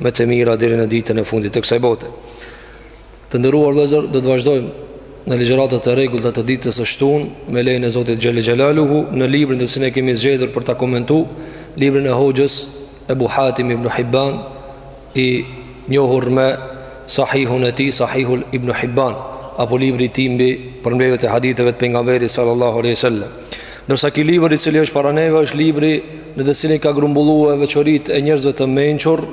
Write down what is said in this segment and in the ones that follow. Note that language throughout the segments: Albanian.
me të mira deri në ditën e fundit të kësaj bote. Të nderuar vëllezër, do të vazhdojmë në ligjëratat e rregullta të ditës së shtunë me lejen e Zotit Xhel-le Xhelaluhu në librin që ne kemi zgjedhur për ta komentuar, librin e Hoxhës Ebu Hatim ibn Hibban i njohur me Sahihun e tij, Sahihul Ibn Hibban, apo libri i tij mbi përmbledhjet e haditheve të pejgamberit sallallahu alaihi wasallam. Ndërsa ky libër i cili është para neve është libri në të cilin ka grumbullue veçoritë e njerëzve të mençur,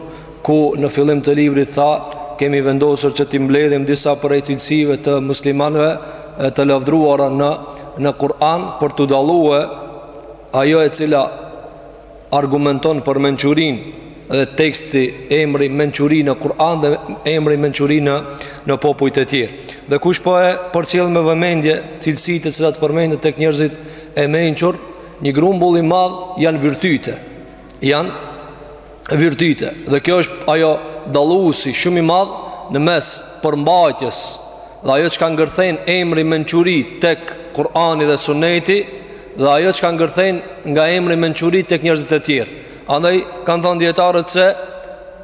ku në fillim të librit tha, kemi vendosur që t'i mbledhim disa prej cilësive të muslimanve të lavdruara në, në Kur'an, për t'u dallue ajo e cila argumenton për mençurinë dhe teksti emri mençuri në Kur'an dhe emri mençuri në, në popujt e tjerë. Dhe kush po e përcjell me vëmendje cilësitë të cilat përmenden tek njerëzit e mençur, Një grumbull i madh janë virtyte. Janë virtyte dhe kjo është ajo dalluesi shumë i madh në mes përmbajtjes dhe ajo çka ngërthen emri mençuri tek Kur'ani dhe Suneti dhe ajo çka ngërthen nga emri mençuri tek njerëzit e tjerë. Andaj kanë thënë dietarët se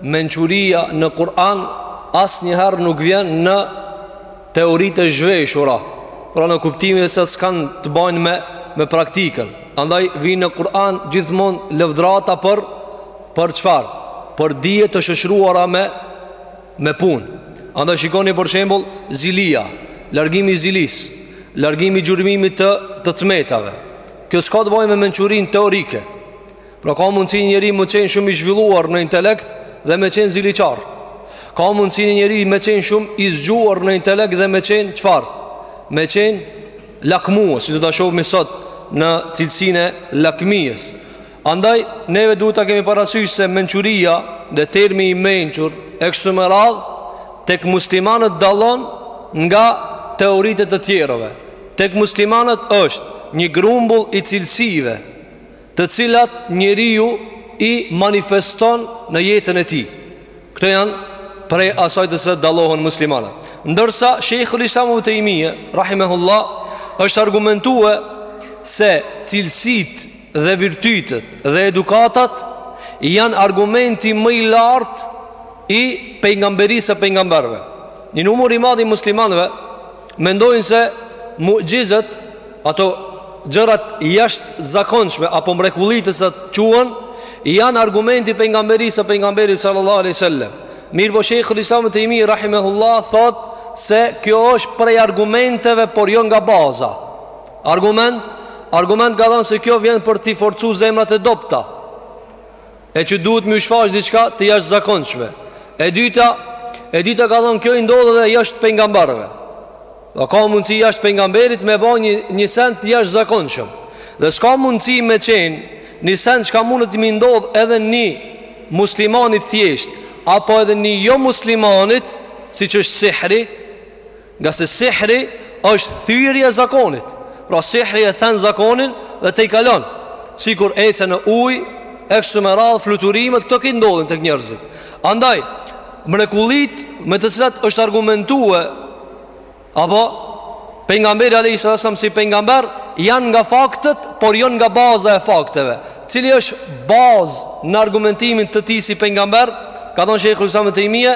mençuria në Kur'an asnjëherë nuk vjen në teoritë e zhveshura, pra në kuptimin se s'kanë të bajnë me, me praktikën. Andaj vijnë në Kur'an gjithmonë lëvdrata për, për çfarë? Për dije të shoqëruara me, me punë. Andaj shikoni për shembull zilia, largimi i zilisë, largimi i gjurmimit të të metave. Kjo s'ka të bajë me mençurinë teorike. Pra ka mundësi një njeri me qenë shumë i zhvilluar në intelekt dhe me qenë ziliqar Ka mundësi një njeri me qenë shumë i zgjuar në intelekt dhe me qenë çfarë Me qenë lakmues, si do ta shohmi sot në cilësinë e lakmisë Andaj, neve duhet ta kemi parasysh se mençuria dhe termi i mençur e kështu me radhë Tek muslimanët dallon nga teoritë e të tjerëve Tek muslimanët është një grumbull i cilësive të cilat njeriu i manifeston në jetën e tij. Këto janë prej asaj që dallohen muslimanët. Ndërsa, Shejhul Islam ibn Tejmije, Rahimehullah, është argumentue se cilësitë dhe virtytet dhe edukatat janë argumenti më i lartë i pejgamberisë së pejgamberve. Një numër i madh i muslimanve, Mendojnë se mu'gjizët, ato gjërat e jashtëzakonshme apo mrekullitë siç quhen, janë argumenti i pejgamberisë së pejgamberit sallallahu alaihi wasallam. Mirpo Shejhul Islam ibn Tejmije rahimahullah thotë se kjo është prej argumenteve, por jo nga baza. Argument, argument ka thënë se kjo vjen për t'i forcu zemrat e dobta. E që duhet me u shfaq diçka të jashtëzakonshme. E dyta, e dyta ka thanë kjo i ndodh edhe jashtë pejgamberëve. Dhe ka mundësi jashtë pejgamberit me ba një një send të jashtëzakonshëm. Dhe s'ka mundësi me qenë një send çka mundet me i ndodh edhe një muslimanit thjesht apo edhe një jo muslimanit siç është sihri Ngase sihri është thyerje e zakonit Pra sihri e thyen zakonin dhe tejkalon Sikur ecje në ujë E kështu me radhë fluturimet Këto këtë ndodhin tek njerëzit Andaj, mrekullitë me të cilat është argumentue Apo, pejgamberi alejhi selam si pejgamber Janë nga faktet, por janë nga baza e fakteve Cili është bazë në argumentimin të tij si pejgamber Ka thonë shejhul islam Tejmije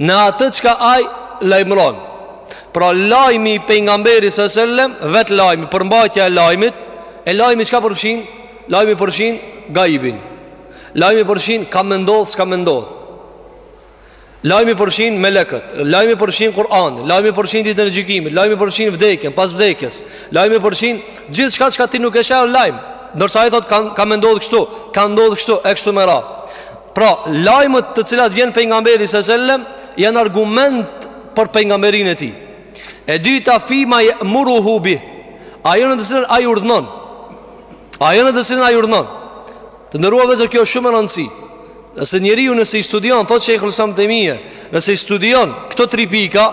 Në atë çka ai lajmëron. Pra lajmi i pejgamberit sallallahu alajhi wasallam, vetë lajmi, përmbajtja e lajmit, e lajmi çka përfshin? Lajmi përfshin gajbin. Lajmi përfshin ka me ndodh, s'ka me ndodh. Lajmi përfshin melekët, lajmi përfshin Kur'anin, lajmi përfshin ditën e gjykimit, lajmi përfshin vdekjen, pas vdekjes, lajmi përfshin gjithçka çka ti nuk e sheh lajm. Ndërsa ai thotë ka ka me ndodh kështu, ka me ndodh kështu, e kështu me radhë. Pra, lajmet të cilat vjen pejgamberi sallallahu alajhi wasallam janë argument për pejgamberinë e tij. E dyta fima yamuruhu bi. Ajo në të cilën ai urdhnon. Ajo në të cilën ai urdhnon. Të nderuar vëllezër kjo shumë me rëndësi. Nëse njeriu nëse i studion, thotë Sheikhul Islam Tejmije, nëse i studion këto tri pika,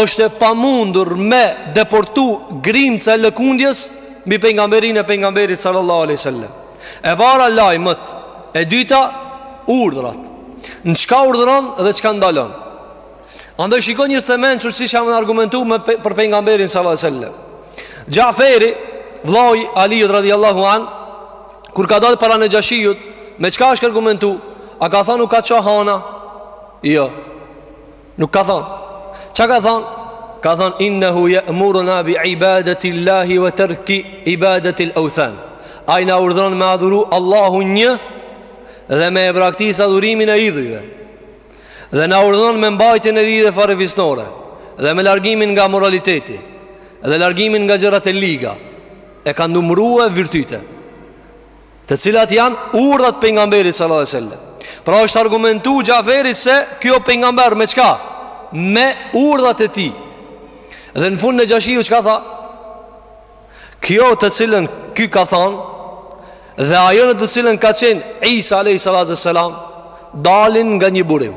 është e pamundur me deportu grimca e lëkundjes mbi pejgamberinë e pejgamberit sallallahu alaihi wasallam. E para lajmet, e dyta urdhrat. Në çka urdhëron dhe çka ndalon. Andaj shiko njerëz të mençur si janë argumentu me për pejgamberin sallallahu alajhi wasallam. Xhaferi, vllai i Aliut radhiyallahu an, kur ka dalë para Nexhashiut, me çka asht argumentu? A ka thanë u ka ça hana? Jo. Nuk ka thonë Ça ka thonë? Ka thonë Innehu jemuruna bi ibadeti Allahi Ve terki ibadeti l'authan Ai na urdhëron me adhuru Allahun një Dhe me e braktis adhurimin e idhujve Dhe na urdhëron me mbajtjen e lidhjeve farefisnore Dhe me largimin nga amoraliteti Dhe largimin nga gjërat e liga E ka numru e virtyte Të cilat janë urdhrat e pejgamberit sallallahu alaihi wasallam. Pra është argumentu Xhaferi se ky o pejgamber me çka? Me urdhrat e tij. Dhe në fund Nexhashiu çka tha? Kjo të cilën ky ka thanë dhe ajo në të cilën ka qenë Isa alayhi salatu wasalam dalin nga një burim.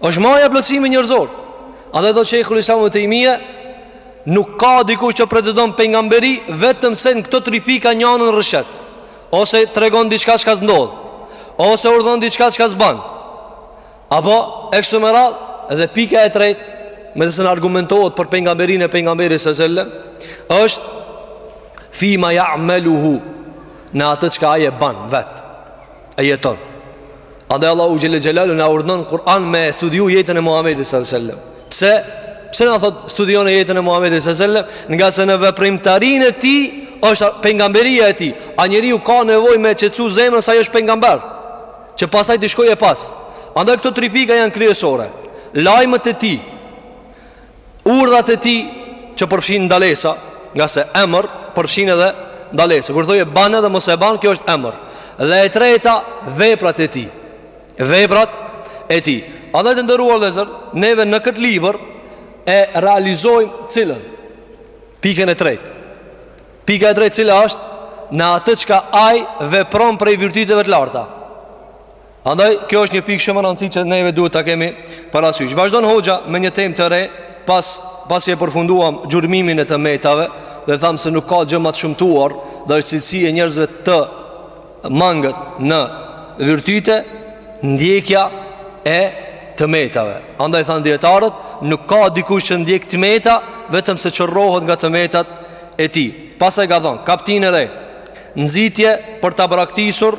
është maja plotësimi njerëzor Adhe do që hulasatu Tejmije Nuk ka dikush që pretendon pejgamberi Vetëm se në këto tri pika njanën rrëshqet Ose tregon diçka çka s'ndodh Ose urdhnon diçka çka s'ban Apo e kështu me radhë Dhe pika e tretë Me të cilën argumentohet për pejgamberinë e pejgamberit s.a.s. është Fima jameluhu Në atë çka ai e ban vet e jeton Andaj Allahu Xhel-le Xhelaluhu na urdhënon Kur'an me e studiu jetën e Muhammedit s.a.s. Pse? Pse na thotë studione jetën e Muhammedit s.a.s. Ngase në veprimtarinë e tij është pejgamberia e tij A njeriu ka nevojë me e qetësu zemrën se ai është pejgamber Që pastaj t'i shkojë pas Andaj këto tri pika janë kryesore Lajmët e tij Urdhrat e tij që përfshijnë ndalesa, ngase emër përfshin edhe ndalesa. Kur thua bane dhe mos e ban, kjo është emër. Dhe e treta veprat e tij. Veprat e tij. Adhe të nderuar vllezër, neve në këtë libër e realizojmë cilën. Pikën e tretë. Pika e tretë cila është në atë çka ai vepron prej virtyteve të larta. Andaj kjo është një pikë shumë e rëndësishme që neve duhet ta kemi parasysh. Vazhdon hoxha me një temë të re, pas pasi e përfunduam gjurmimin e të metave dhe thamë se nuk ka gjë më të shëmtuar dhe është cilësi e njerëzve të mangët në virtyte ndjekja e të metave. Andaj thanë dijetarët, nuk ka dikush që ndjek të meta vetëm se qorrohet nga të metat e tij. Pastaj vazhdon, kaptinë e re, nxitje për ta braktisur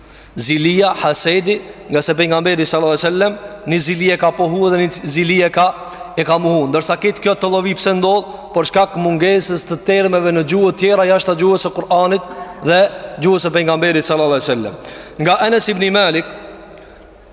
Zilia, hasedi, ngase pejgamberi sallallahu alaihi wasallam një zili e ka pohu dhe një zili e ka e ka mohu. Ndërsa këtë kjo tollovi pse ndodh, për shkak mungesës të termeve në gjuhët tjera jashtë gjuhës së Kur'anit dhe gjuhës së pejgamberit sallallahu alaihi wasallam. Nga Enes ibn Malik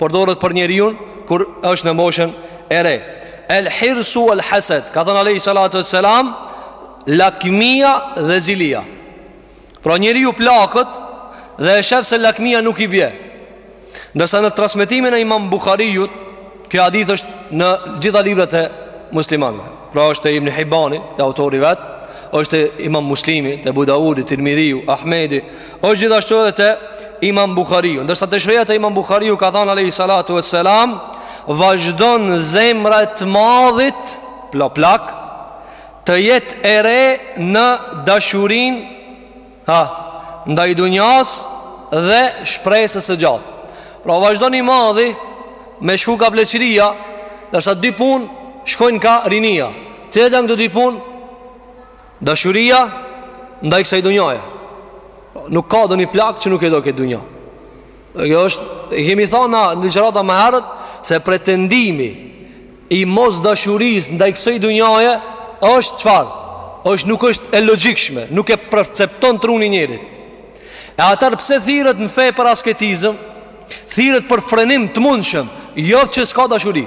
Përdoret për njeriun kur është në moshën e re El hirsu uel hased Ka thënë Alejhi Salatu ue Selam Lakmia dhe zilia Pra njeriu plaket Dhe e shef se lakmia nuk i bje Ndërsa në transmetimin e imam Buhariut Kjo hadith është në gjitha librat e muslimanve Pra është te Ibni Hibani te autori vet është te imam muslimi Ebu Daudi, Tirmidhiu, Ahmedi është gjithashtu edhe te Imam Buhariu Ndërsa te shprehja te Imam Buhariu ka thanë Alejhi Salatu ue Selam Vazhdon zemra e të madhit Pla plak Të jetë e re në dashurinë Ha Ndaj dunjas Dhe shpresës së gjatë Pra vazhdon i madhi Me shku ka pleqëria Ndërsa dy punë Shkojnë ka rinia Cilat janë këto dy punë Dashuria ndaj kësaj dunjaje. Nuk ka ndonjë plak që nuk e do këtë dunja. Dhe kjo është, i kemi thanë në ligjërata më herët, se pretendimi i mosdashurisë ndaj kësaj dunjaje, është çfarë? është nuk është e logjikshme, nuk e percepton truni i njeriut. E atëherë pse thirret në fe për asketizëm, thirret për frenim të mundshëm, jo që s'ka dashuri.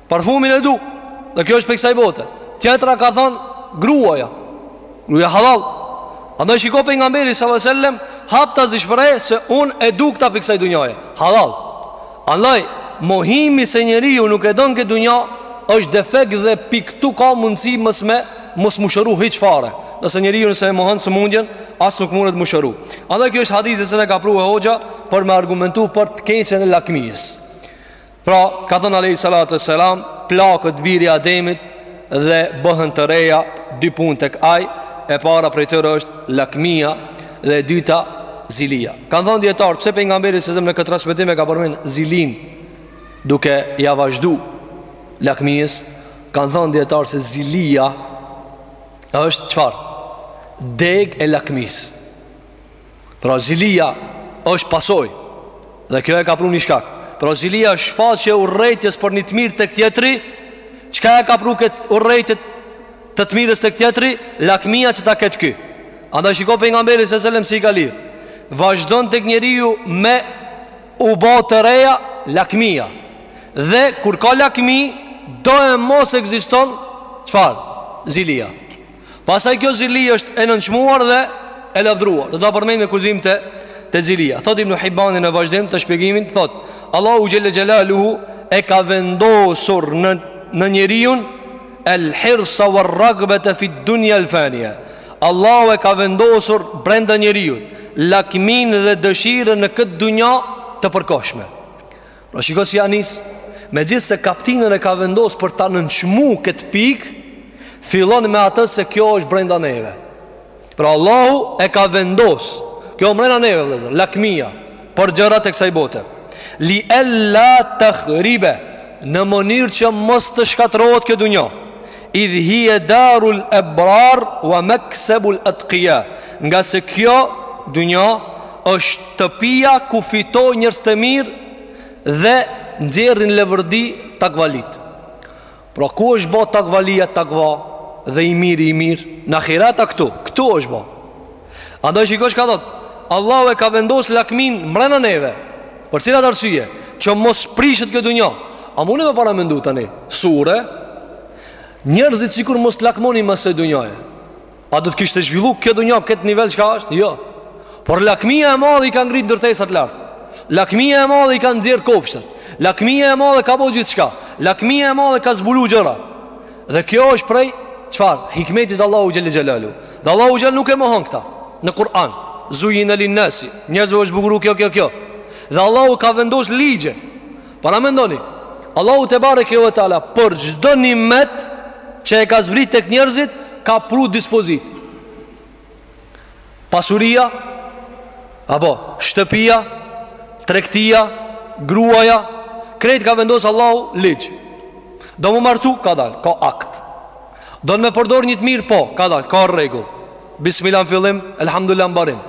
Parfumin e du Dhe kjo është prej kësaj bote Tjetra ka thanë gruaja Gruaja hallall Andaj shiko pejgamberi salatu selam Haptazi shprehet se unë e du këta prej kësaj dunjaje Hallall Andaj mohimi se njeriu nuk e don këtë dunja është defekt dhe prej këtu ka mundësi mos me Mos m'u shëru hiç fare Nëse njeriu nëse e mohon sëmundjen As nuk mundet m'u shëru Andaj ky është hadithi që e ka pru hoxha Për me argumentu për të keqen e lakmisë Pra, ka thënë alejhi salatu ve selam, plaket biri i Ademit dhe bëhen të reja dy punë tek ai, e para prej tyre është lakmia dhe e dyta zilia. Kanë thënë dijetarët, pse pejgamberi selem në këtë transmetim e ka përmend zilinë duke ia vazhdu lakmisë, kanë thënë dijetarët se zilia është çfarë? Degë e lakmisë. Pra zilia është pasojë Dhe këtë e ka pru një shkak Pra zilia është shfaqje e urrejtjes për një të mirë tek tjetri Çka e ka pru këtë urrejtje të të mirës tek tjetri Lakmia që ta ketë ky Andaj shiko pejgamberi selem si i ka lidh Vazhdon tek njeriu me u bo të reja lakmia Dhe kur ka lakmi doemos ekziston Çfarë? Zilia Pastaj kjo zili është e nënçmuar dhe e lavdruar. Do ta përmend me kufizim te zilia. Thotë Ibn Hibani në vazhdim të shpjegimit, thotë: Allahu xhelle xhelaluhu e ka vendosur në në njeriun el hirsa wa ragbata fi dunya al fania. Allahu e ka vendosur brenda njeriut lakminë dhe dëshirën në këtë dunja të përkohshme. Pra shiko si ia nis Megjithëse kaptinën e ka vendos për ta nënçmu këtë pikë Fillon me atë se kjo është brenda neve Pra Allahu e ka vendos Kjo është brenda neve vëllezër Lakmia Për gjërat e kësaj bote Li ella tekhribe Në mënyrë që mos të shkatërrohet kjo dunja Idh hije darul ebrar Wa meksebul etkija Ngase kjo dunja Është shtëpia ku fitojnë njerëz të mirë dhe nxjerrin levërdi takvalitë. Pra ku është ba takvalia takva dhe i miri i mirë? Në ahiret a këtu? Këtu është ba. Andaj shiko çka thot. Allahu e ka vendos lakminë mbrena neve. Për cilat arsye? Që mos prishet kjo dunja. A munde me paramendu tani? Sure, njerëzit sikur mos t'lakmonin mas dunjaje. A do të kishte zhvillu kjo dunja këtë nivel që ka është? Jo. Por lakmia e madhe i ka ngrit ndërtesat lart. Lakmia e madhe i ka nxjerr kopshtet. Lakmia e madhe ka bo gjithçka. Lakmia e madhe ka zbulu gjëra. Dhe kjo është prej, çfarë, hikmetit Allahut xhel-le xhelaluhu. Dhe Allahu xhel-le nuk e mohon këta në Kur'an. Zujjine linnasi, njerëzve është bukuru kjo, kjo, kjo. Dhe Allahu ka vendos ligje. Paramendoni Allahu tebareke ve teala Për çdo nimet Që e ka zbrit tek njerëzit Ka pru dispozitë Pasuria Apo shtëpia Tregtia Gruaja Krejt ka vendos Allahu ligj Do m'u martu kadal Ka akt Don me përdor një të mirë po Kadal ka rregull Bismillah në fillim Elhamdulilah n'mbarim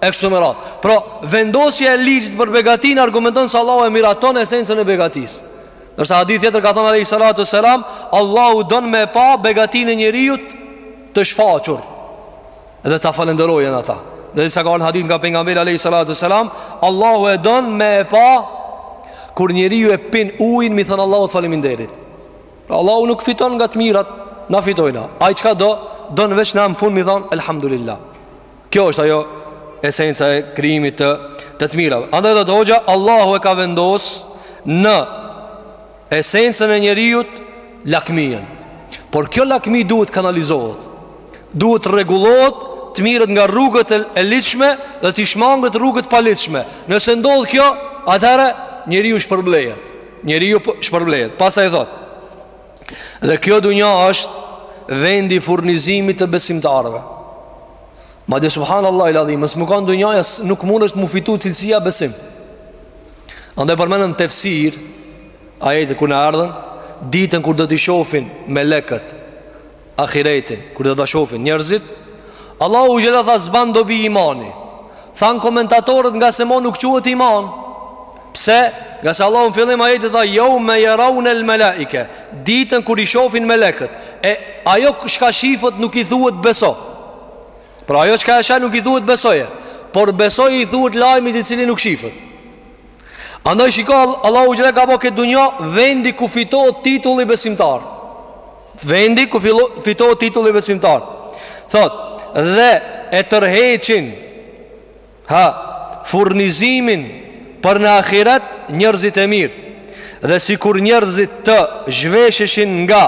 E kështu me radhë. Pra, vendosja e ligjit për begatinë argumenton se Allahu e miraton esencën e begatisë. Ndërsa hadith tjetër ka thon alejhi salatu ve selam, Allahu don me e pa begatinë e njeriut të shfaqur dhe ta falënderojën ata. Dhe siç ka ardh n'hadith nga pejgamberi alejhi salatu ve selam, Allahu e don me e pa kur njeriu e pin ujin m'i thon Allah t'faleminderit. Pra Allahu nuk fiton nga të mirat, na fitojna. Ai çka do, don veç në fund m'i thon elhamdulillah. Kjo është ajo esenca e krijimit të të të mirave. Andaj thotë hoxha Allahu e ka vendos në esencën e njeriut lakminë. Por kjo lakmi duhet t'kanalizohet. Duhet të rregullohet të mirret nga rrugët e ligjshme dhe t'i shmanget rrugët paligjshme. Nëse ndodh kjo, atëherë njeriu shpërblehet. Njeriu po, shpërblehet. Pastaj thotë Dhe kjo dunja është vendi i furnizimit të besimtarëve. Madje subhanallahil adhim, mos me kanë dunjaja, nuk mund është m'u fitu cilësia besim. Andaj përmendëm tefsir, ajetet kur na erdhën, ditën kur do t'i shofin melekët, Ahiretin, kur do ta shofin njerëzit Allahu xhel-le tha s'ban dobi imani Thanë komentatorët ngase mo nuk quhet iman Pse? Ngase Allahu në fillim ajetit tha Jeume jeraunel melaike Ditën kur i shofin melekët E ajo çka shifet nuk i thuhet beso Pra ajo çka e sheh nuk i thuhet besoje Por besoje i thuhet lajmit i cili nuk shifet Andaj shiko Allahu e ka ba këtë dunja vendi ku fitohet titulli besimtar. Vendi ku fitohet titulli besimtar. Thot, dhe e tërheqin ha furnizimin për në ahiret njerëzit e mirë. Dhe sikur njerëzit të zhvesheshin nga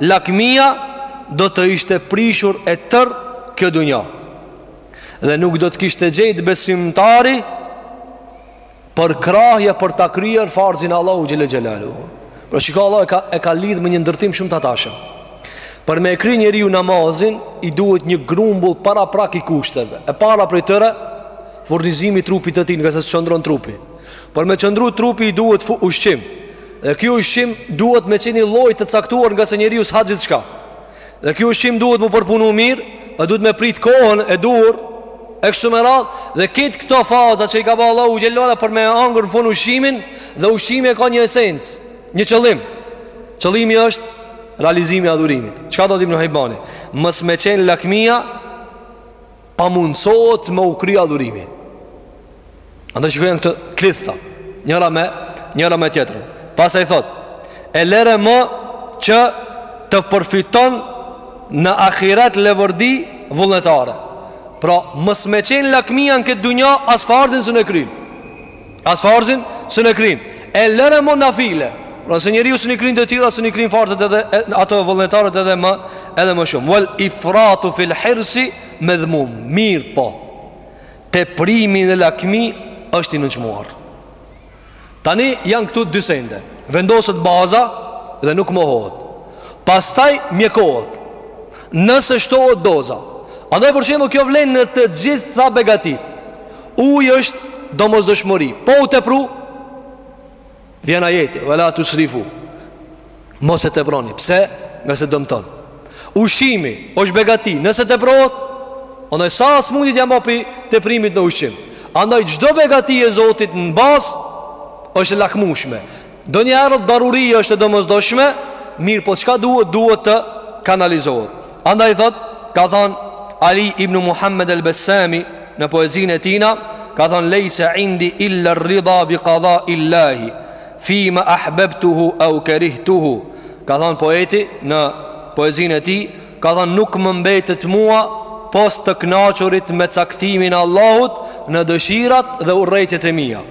lakmia, do të ishte prishur e tërë kjo dunja. Dhe nuk do të kishte gjejt besimtari Përkrahje për të kryer farzin e Allahut Xhele Xhelaluhu Pra shiko Allahu e ka, e ka lidh me një ndërtim shumë të tashëm Për me e kry njeriu namazin I duhet një grumbull paraprak i kushteve E para prej tyre Furnizimi i trupit të tij ngase s'qëndron trupi Për me qëndru trupi i duhet ushqim Dhe ky ushqim duhet me qenë i llojit të caktuar ngase njeriu s'ha gjithçka Dhe ky ushqim duhet m'u përpunu mirë Dhe duhet me prit kohën e duhur E kështu me radhë Dhe krejt këto faza që i ka ba Allahu gjallërore Për me hangër në fund ushqimin Dhe ushqimi e ka një esencë Një qëllim Qëllimi është realizimi i adhurimit Çka thotë imam Shejbani Mos me qenë lakmia Pamundësohet me u kry adhurimi Andaj shiko janë të lidhta Njëra me, njëra me tjetrën Pastaj thot E lere më që të përfiton në ahiret leverdi vullnetare Pra mos me qenë lakmia në këtë dunja As farzin s'un e kryjnë As farzin s'un e kryn E lëre mo nafile Pra se njeriu s'un i kryn detyrat S'un i kryn farzet edhe ato vullnetaret edhe më Edhe më shumë Vel ifratu fil hirsi medhmum Mirëpo Teprimi në lakmi është i nënçmuar Tani janë këtu dy sende Vendoset baza dhe nuk mohohet Pastaj mjekohet Nëse shtohet doza Andaj për shembull kjo vlen në të gjitha begatitë Uji është domosdoshmëri. Po u tepru vjen ajeti, "Ve la tusrifu." Mos e teproni. Pse? Ngase dëmton. Ushqimi është begati. Nëse teprohet, andaj sa sëmundjet janë ba prej teprimit në ushqim. Andaj çdo begati e Zotit në bazë është e lakmueshme. Ndonjëherë daruri është e domozdoshme Mirëpo çka duhet duhet të kanalizohet Andaj thot Ka thanë Ali ibn Muhammed el Bessami Në poezinë e tijna Ka thanë Lejse indi illa rridha bi kadhai llahi Fi ma ahbebtuhu e u kerihtuhu Ka thanë poeti në poezinë e tij Ka thanë nuk më mbetet mua Pos të kënaqurit me caktimin e Allahut Në dëshirat dhe urrejtjet e mia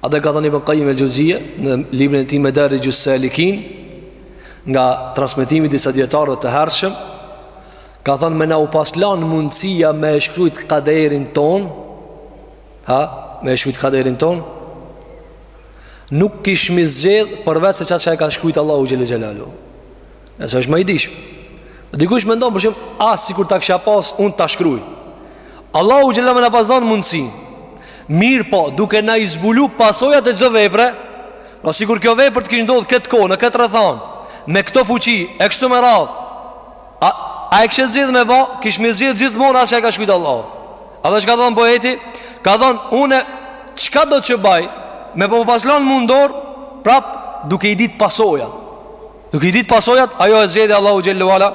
A dhe ka thënë Ibn Kajim el-Xhevzije në librin e tij Medarixhus-Salikin nga transmetimi i disa dietarëve të hershëm ka thënë me na u pas lanë mundësia me e shkrujt kaderin tonë ha me e shkrujt kaderin tonë nuk kishmi zgjedh përveç se çka e ka shkrujt Allahu xhel-le xhelaluhu Ngase është më i dijshëm. Dikush mendon për shembull ah sikur ta kisha pas unë ta shkruj. Allahu xhel-le me na pas dhanë mundësi. Mirëpo, duke na i zbulu pasojat e çdo vepre, pra sikur kjo vepër të kish ndodh në këtë kohë, në këtë rrethanë, me këto fuqi, e kështu me radhë. A a e kishe zgjedh me ba, kishmi zgjedh gjithmonë atë që e ka shkrujt Allahu. Edhe çka ka thanë poeti? Ka thanë unë çka do që baj, me ma pas lanë mu n'dorë, prap duke i ditë pasojat. Duke i ditë pasojat, ajo që e zgjedh Allahu xhel-le ve ala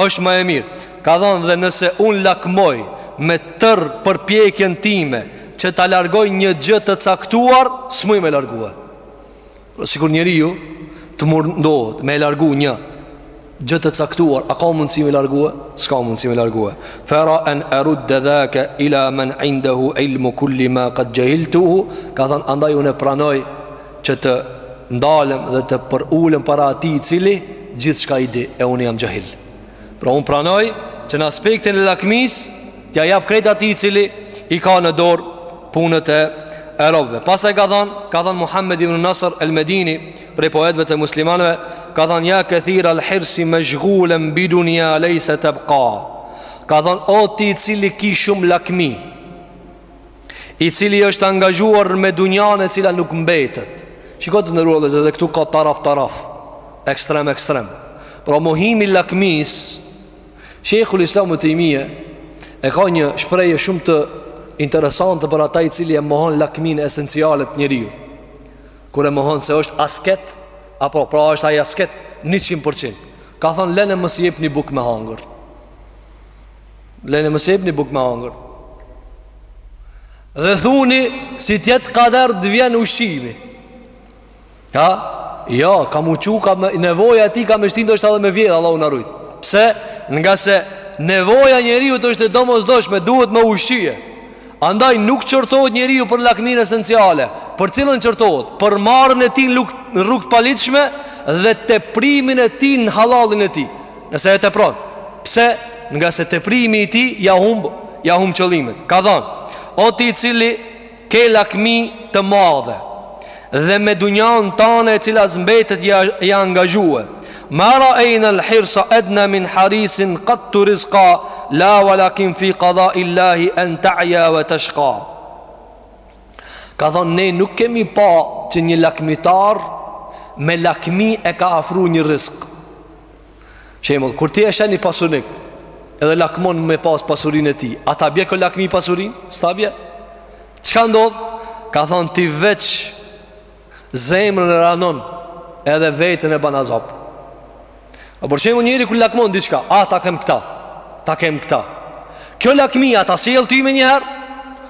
është më e mirë Ka thanë dhe nëse unë lakmoj me tërë përpjekjen time Që ta largoj një gjë të caktuar, s'muj me e largue pra, Sikur njeriu të mundohet me e largu një gjë të caktuar A ka mundësi me e largue? S'ka mundësi me e largue Fe era en erudde dhake ila men indehu ilmu kulli ma kad xhehiltuhu Ka thanë andaj unë e pranoj që të ndalem dhe të përulem para atij i cili gjithçka i di e unë jam xhahil pra unë pranoj që në aspektin e lakmisë t'ia jap krejt atij i cili i ka në dorë punët e e robëve pastaj ka thonë ka thonë Muhammed ibn Nasr el Medini prej poetëve të muslimanve ka thonë ja kethiral hirsi meshgulen bi dunja lejse tebka ka thonë o ti i cili ki shumë lakmi I cili është angazhuar me dunjanë e cila nuk mbetet Shiko të nderuar vëllezër edhe këtu ka taraf taraf Ekstrem ekstrem Pra mohimi i lakmisë Shejhul-islam Ibn Tejmije E ka një shprehje shumë të interesante për ata i cili e mohon lakminë esenciale të njeriut Kur e mohon se është asket Apo pra është ai asket 100% Ka thonë lene mos i jepni bukë me hangër Lene mos i jepni bukë me hangër Dhe thuni Si t'jetë kader të vjen ushqimi Ja jo, ka me u çu, ka me, nevoja e tij ka me shti ndoshta edhe me vjedh, Allahu na rujt Pse, ngase nevoja e njeriut është e domosdoshme duhet me u ushqye Andaj nuk qortohet njeriu për lakminë esenciale, për cilën qortohet, për marrjen e tij në rrugë të paligjshme dhe teprimin e tij në hallallin e tij. Nëse e tepron, pse? Ngase teprimi i tij ja humb, ja humb qëllimet. Ka thënë: O ti i cili ke lakmi të madhe dhe me dunjanë tanë e cila s'mbetet je i angazhue, Ma ra'ayna al-hirsa adna min harisin qat rizqa la walakin fi qada'i Allahi an ta'ya wa tashqa. Ka thonë ne nuk kemi pa që një lakmitar me lakmi e ka afru një rizq. Shembull, kur ti e sheh ni pasunik, edhe lakmon me pas pasurinë e tij, a ta bje kjo lakmi pasurinë? S'ta bje. Çka ndodh? Ka thonë ti veç Zemrën e ranon Edhe veten e ban azap A për shembull njeri kur lakmon diçka A ta kem këta Ta kem këta Kjo lakmia ta sjell ty menjëherë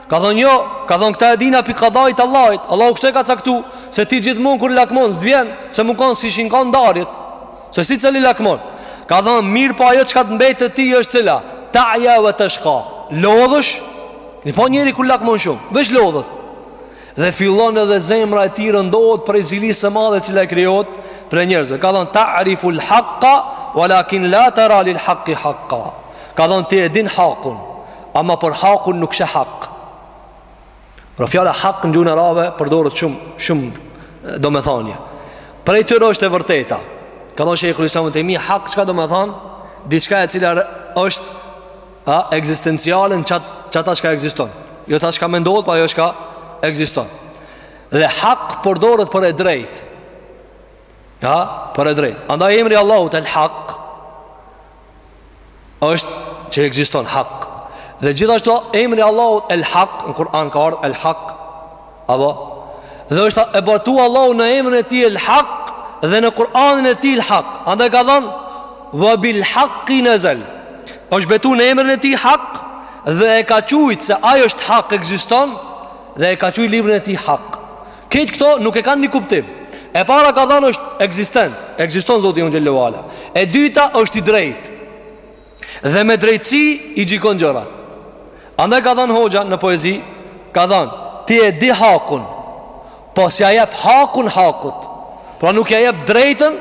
Ka thonë jo Ka thonë këta e dina pi kadajt t'Allahit Allahu kështu e ka caktu Se ti gjithmonë kur lakmon S'vjen Se mu kanë si shinkan darit Se secili lakmon Ka thonë mirëpo ajo çka të mbetet ty është cila Ta'ja ve teshka Lodhesh Një po njeri kur lakmon shumë Veç lodhet Dhe fillon edhe zemra e tij rëndohet prej zilisë së madhe cila i krijohet prej njerëzve. Ka thënë ta'rifu al-haqqa walakin la tara lil-haqqi haqqa. Ka thënë ti e din hakun, ama për hakun nuk she hak. Pra fjala hak në gjuhën arabe përdoret shumë shumë domethënie. Prej tyre është e vërteta. Ka thënë Shejkhul Islam ibnu Tejmija hak çka domethën diçka e cila është A, ekzistencialen çata çka ekziston Jo ata çka mendohet, po ajo çka ekziston Dhe hak përdoret për e drejt Ja, për e drejt Andaj emri i Allahut el hak është që ekziston hak Dhe gjithashtu emri i Allahut el hak Në Kur'an ka ardhë el hak Apo? Dhe është betu Allahu në emrin e tij el haq Dhe në Kur'anin e tij el haq Andaj ka thonë Ve bil haqi nezel është betu në emrin e tij haq Dhe e ka qujt se ai është haq ekziston Dhe e ka qujt librin e tij haq Ketë këto nuk e kanë një kuptim E para ka thonë është ekzistent Ekziston Zoti ynë xhele E dyta është i drejtë Dhe me drejtësi i gjykon gjërat Andaj ka thënë hoxha në poezi Ka thënë Ti e di hakun Po s'ia jep hakun hakut Pra nuk ja jep drejtën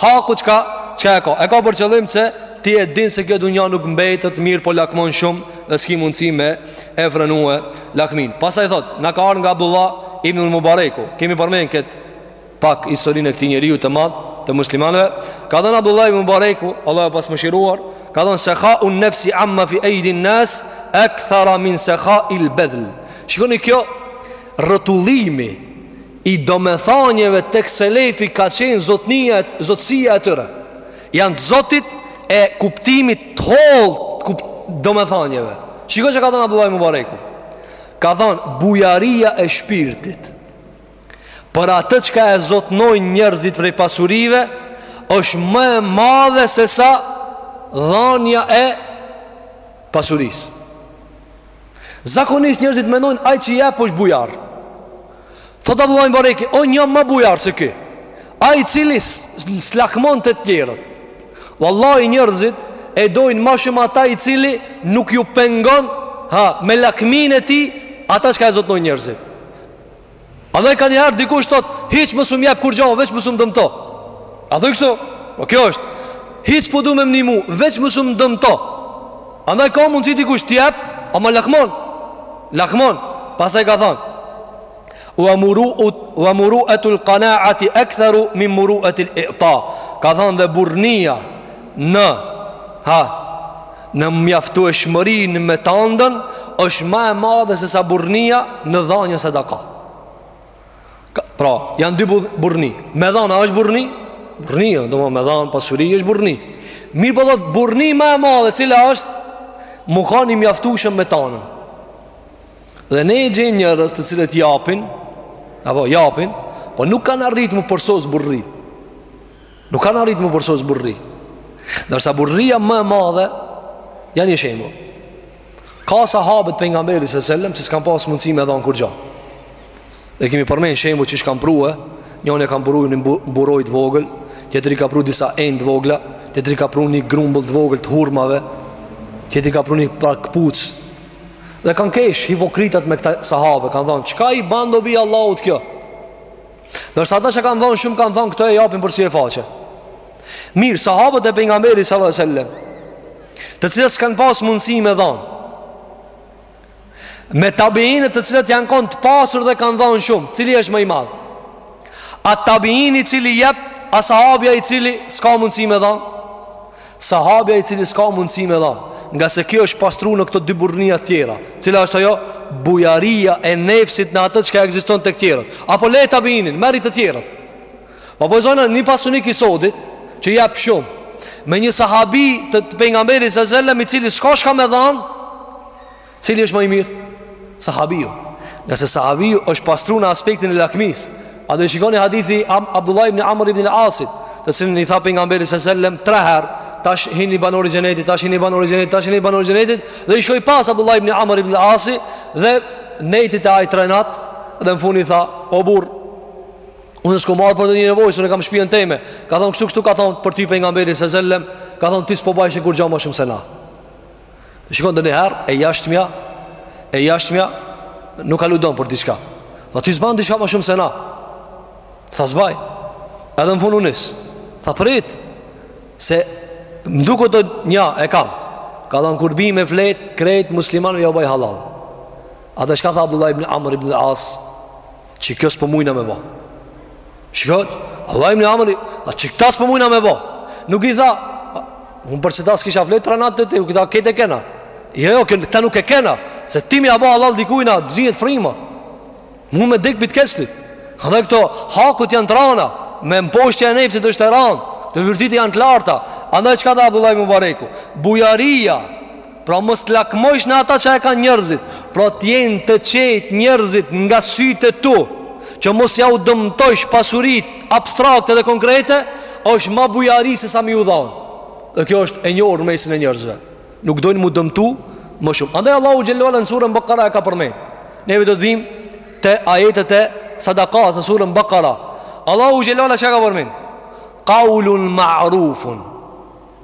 Hakut çka, çka e ka E ka për qëllim se ti e din se kjo dunja nuk mbetet Mirëpo lakmon shumë Dhe s'ki mundësi me e frenue lakminë Pastaj thotë Na ka ardh nga Abdullah ibnul Mubareku Kemi përmend këtë pak historinë e këtij njeriu të madh të muslimanëve, ka thënë Abdullah ibn Mubareku, Allahu e pastë mëshiruar, ka thënë sekhaun nafsi amma fi aidi nas akthar min sakha il badl. Shikoni kjo rrotullimi i domethënieve tek selefi ka qenë zotnia, zotësia e tyre. Janë të zotit e kuptimit të hollë të kupt, domethënieve. Shikoni çka ka thënë Abdullah ibn Mubareku. Ka thënë bujaria e shpirtit. Për atë çka e zotnojnë njërzit prej pasurive është më e madhe se sa dhanja e pasuris Zakonisht njërzit menojnë ai që jep është bujar Thot Abdullah ibn Mubareki, o një ma bujar se ky Ai i cili s'lakmon të tjerët Vallahi njërzit e dojnë ma shumë ata i cili nuk ju pengon ha, Me lakmin e tij ata çka e zotnojnë njërzit Andaj kanihere dikush thot Hiç mos më jep kurgja, veç mos më dëmto A thonë kështu, o po kjo është Hiq po du me më nimu, veç mos më dëmto Andaj ka mundsi dikush t'jep Ama lakmon Lakmon Pastaj ka thon Ue muru, ue muruetul kanaati ektheru Min muruetil ita Ka thon dhe burrnia Në Ha Në mjaftueshmërinë me tandën është ma e madhe se sa burrnia në dhanja sadaka Pra, janë dy burrni Me dhanë a është burrni Burrni, jo, domethanë me dhanë pasuri është burrni Mirëpo thotë burrni ma e madhe cila është M'u kan i mjaftueshëm me tandën Dhe ne i gjejmë njerëz të cilët japin Apo, japin Po nuk kanë arritë me u përsos burrni Nuk kanë arrit me u përsos burrëri Nërsa burrëria më e madhe Ja një shembull Ka sahabë t'pejgamberit a.s. sellem Që s'kanë pas mundësi me dhanë kurgjo Dhe kemi përmenë shembull qysh kanë prue Njëni ka pru një mburojë t'vogël Tjetri ka pru disa enë t'vogla Tjetri ka pru një grumbull të vogël të hurmave Tjetri ka pru një papuç Dhe kanë qesh hipokritat me këta sahabë Kanë thanë, çka i ban dobi Allahut kjo? Nërsa ata që kanë dhonë shumë kanë thonë këta e japin për sy e faqe Mirë, sahabët e pejgamberit salatu selam Të cilët s'kanë pas mundësi me dhonë Me tabiinët të cilët janë konë të pasur dhe kanë dhonë shumë Cili është më i madhë A tabiini i cili jep A sahabja i cili s'ka mundësi me dhonë Sahabja i cili s'ka mundësi me dhanë Nga se kjo është pastru në këto dy burrnia tjera Cila është ajo bujaria e nefsit në atë çka ekziston tek tjerët Apo le tabiinin, merri të tjerët Po po zona një pasunik i sodit Që jep shumë Me një sahabi të, të pejgamberit a.s. sellem i cili s'ka çka me dhanë Cili është më i mirë? Sahabiu. Nga se sahabiu është pastru në aspektin e lakmis. A dhe shikoni hadithi Am, Abdullah ibn Amr ibn al-Asit, të cilin i tha për nga mberi së sellem, tre herë, tash hini banori gjenetit, tash hini banori gjenetit, tash hini banori gjenetit, dhe i shkoj pas Abdullah ibn Amr ibn al-Asit, dhe nejtit e ajë tre natë, dhe në funi tha, o burë, unë shko marë për të një nevojë, së në kam shpijën teme, ka thonë kështu kështu ka thonë për ty për nga mberi së sellem, ka thonë ti s'po bajshë kur gjo më shumë se na. Shikon ndonjëherë e jashtëmja E jashtëmja nuk aludon për diçka Tha ti s'ban diçka ma shumë se na Tha s'baj Edhe në fund u nis Tha prit Se m'duket nja e kam Ka thanë kur bi me flejt Krejt muslimanve jau baj hallall Andaj çka tha Abdullah ibn Amr ibn As Që kjo s'po mujna me bo Shiko Abdullah ibn Amri A që këta s'po mujna me bo Nuk i tha Unë përse ta s'kisha flejt tre nat te ti Nuk i tha këte e kena Jo, jo, këta nuk e kena Se ti me ia bo hallall dikujna t'zihet fryma Mu me dek pit kestit Andaj këto haket janë të rana Me mposhtja e nefsit është e ranë Të vërtit janë të larta Andaj çka tha Abdullah ibn Mubareku Bujaria Pra mos të lakmojsh në ata çka e kanë njerëzit Pra t'jenë të qetë njerëzit nga sytë e tu Që mos jau dëmtojsh pasuritë abstrakte dhe konkrete është ma bujari se sa me u dhan Dhe kjo është e njohur n'mesin e njerëzve Nuk dojnë m'u dëmtu më shumë Andaj Allahu xhele ve ala në suren Bekara e ka përmend Neve do të vijmë te ajetet e sadakas në suren Bekara Allahu xhele ve ala çka ka përmend Kaulun ma'rufun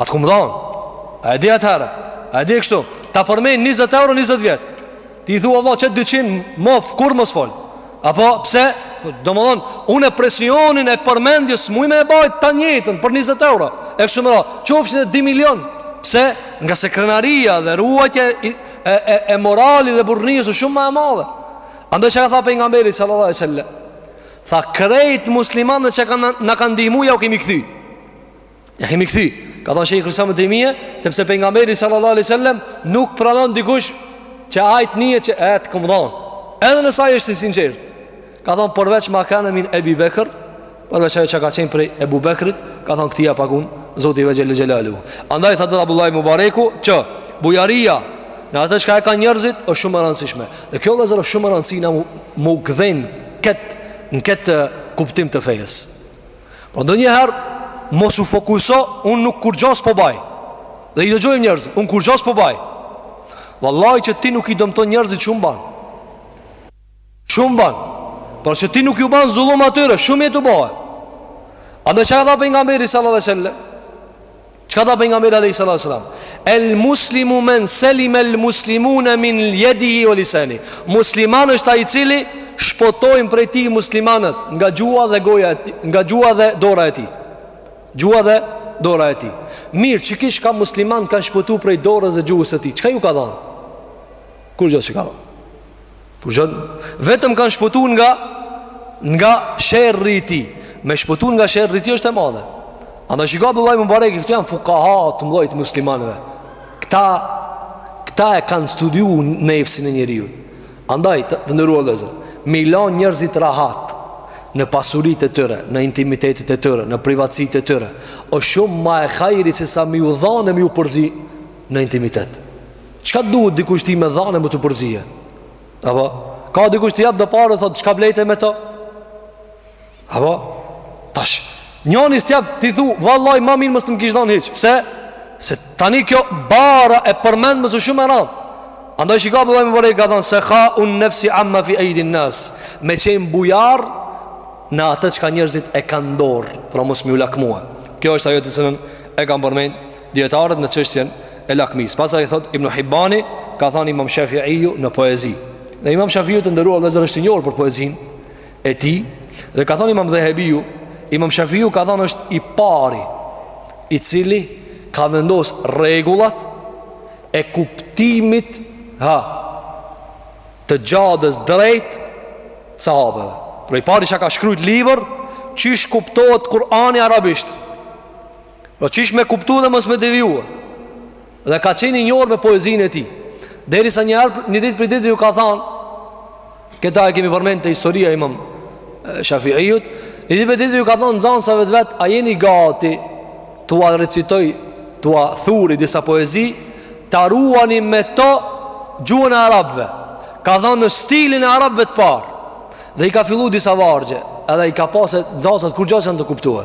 A t'kum dhonë A e di atëherë A e di e kështu Ta përmend 20 euro 20 vjet Ti i thua vlla qe 200 mo kurrë mos fol Apo pse Domethonë Unë e presionin e përmendjes S'muj me e bajt tan jetën për 20 euro E kështu më ra Qofshin e 2 milion Pse ngase krenaria dhe ruajtja e, e, e moralit dhe burrnisë është shumë ma e madhe Andaj çka tha Pejgamberi sallallahu alai sallam Tha krejt muslimanve çka na, na kanë ndihmu jau kemi kthy Ja kemi kthy Ka thonë Shejhul Islam Ibn Tejmije Sepse Pejgamberi sallallahu alai sallem Nuk pranon dikush Që ajtë një që e t'kum dhonë Edhe nëse ai është i sinqertë Ka thonë përveç ma kane min Ebi Bekr Përveç ajo që ka qenë prej Ebu Bekrit Ka thonë këtij ja pagun Zoti ve xhele xhelaluhu Andaj thotë Abdullah ibn Mubareku Që bujaria Në atë çka e kanë njerëzit është shumë e rëndësishme Dhe kjo dhe zërë shumë rëndësi na m'u gdhend këtë Në këtë kuptim të fejes Por ndonjëherë mos u fokuso, unë nuk kurgjo s'po baj. Dhe i dëgjojmë njerëz, unë kurgjo s'po baj. Vallahi që ti nuk i dëmton njerëzit shumë ban. Shumë ban. Por që ti nuk ju ban zullum atyre, shumë je tu bo. Andaj çka tha Pejgamberi sallallahu alaihi wasallam? Çka tha pejgamberi alayhi salatu wasalam? El muslimu men selim el muslimuna min yadihi wa lisani. Musliman është ai i cili shpotojnë prej tij muslimanët nga gjuha dhe goja e tij, nga gjuha dhe dora e tij. Gjuha dhe dora e tij. Mirë, qiky çka muslimanët kanë shpotu prej dorës dhe gjuhës së tij? Çka ju ka dhënë? Kurgjo s'ju ka dhënë? O vetëm kanë shpëtu nga Nga sherri i tij Me shpëtu nga sherri i tij është e madhe Andaj shiko Abdullah ibn Mubareki Këtu janë fukaha të mdhojt muslimanëve Këta Këta e kanë studiu nefsin e njeriut Andaj të, të nderuar vëllezër Me i lanë njerëzit rahat Në pasuritë e tyre Në intimitetet e tyre Në privatësitë e tyre O shumë ma e hajrit Se sa me ju dhanë e me ju përzi Në intimitet Çka duhet dikush ti me dhanë me t'u përzie? Apo, ka dikush t'i jap do pare dhe thot, çka blejte me to? Apo, tash, njani si t'jep ti thu, vallahi ma mirë mos të më kish dhanë hiç, pse? Se tani kjo barra e përmendjes o shumë e randë. Andaj shika për dojmë vërej ka thonë, sehaun nefsi amma fi ejdin nas, me qenë bujar në atë çka njerëzit e kanë n'dorë, pra mos me ju lakmue. Kjo është ajo të cilën e kanë përmend. Dijetarët në çështjen e lakmisë. Pastaj thot Ibn Hibani, ka thënë Imam Shafiu në poezi. Dhe Imam Shafiu të nderuar vëllezër është i njohur për poezinë e tij dhe ka thënë Imam Dhahabiu, Imam Shafiu ka thënë është i pari i cili ka vendos rregullat e kuptimit ha të xhadës drejtë të sahabeve. Pra i pari që ka shkruajt libër, qysh kuptohet Kur'ani arabisht. Po qysh me kuptu dhe mos me devijue. Dhe ka qenë i njohur me poezinë e tij. Derisa një herë një ditë prej dite ju ka thënë Këta e kemi përmend te historia imam Shafiut, një ditë prej dite ju ka thënë nxënësave të vet, a jeni gati t'ua recitoj, t'ua thuri disa poezi, ta ruani me to gjuhën e arabëve. Ka thënë në stilin e arabëve të parë. Dhe i ka filluar disa vargje, edhe i ka pasë nxënësat kurgja s'janë tu kuptue.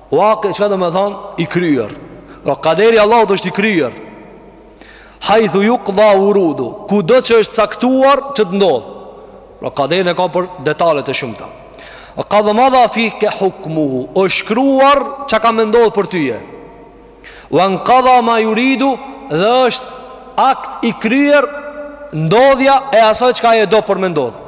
Waqi çka do të thonë i kryer. Pra kaderi i Allahut është i kryer. Haythu yuqda wurudu, kudo që është caktuar që të ndodh. Pra kaderi e ka për detalet e shumta. Qad madha fike hukmuhu O shkruar çka ka me ndodhë për tyje Wa nqadha ma juridu Dhe është akt i kryer Ndodhja e asoj çka e do për me ndodhë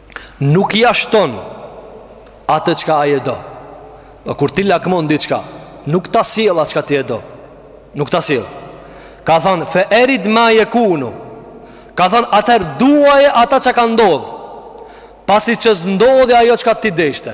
nuk ja shton atë çka ai e do. Dhe kur ti lakmon diçka, nuk ta sjell atë çka ti e do. Nuk ta sjell. Ka thënë fe erid ma yekunu. Ka thënë atëherë duaje ata çka ka ndodh. Pasi që s'ndodhi ajo çka ti deshte.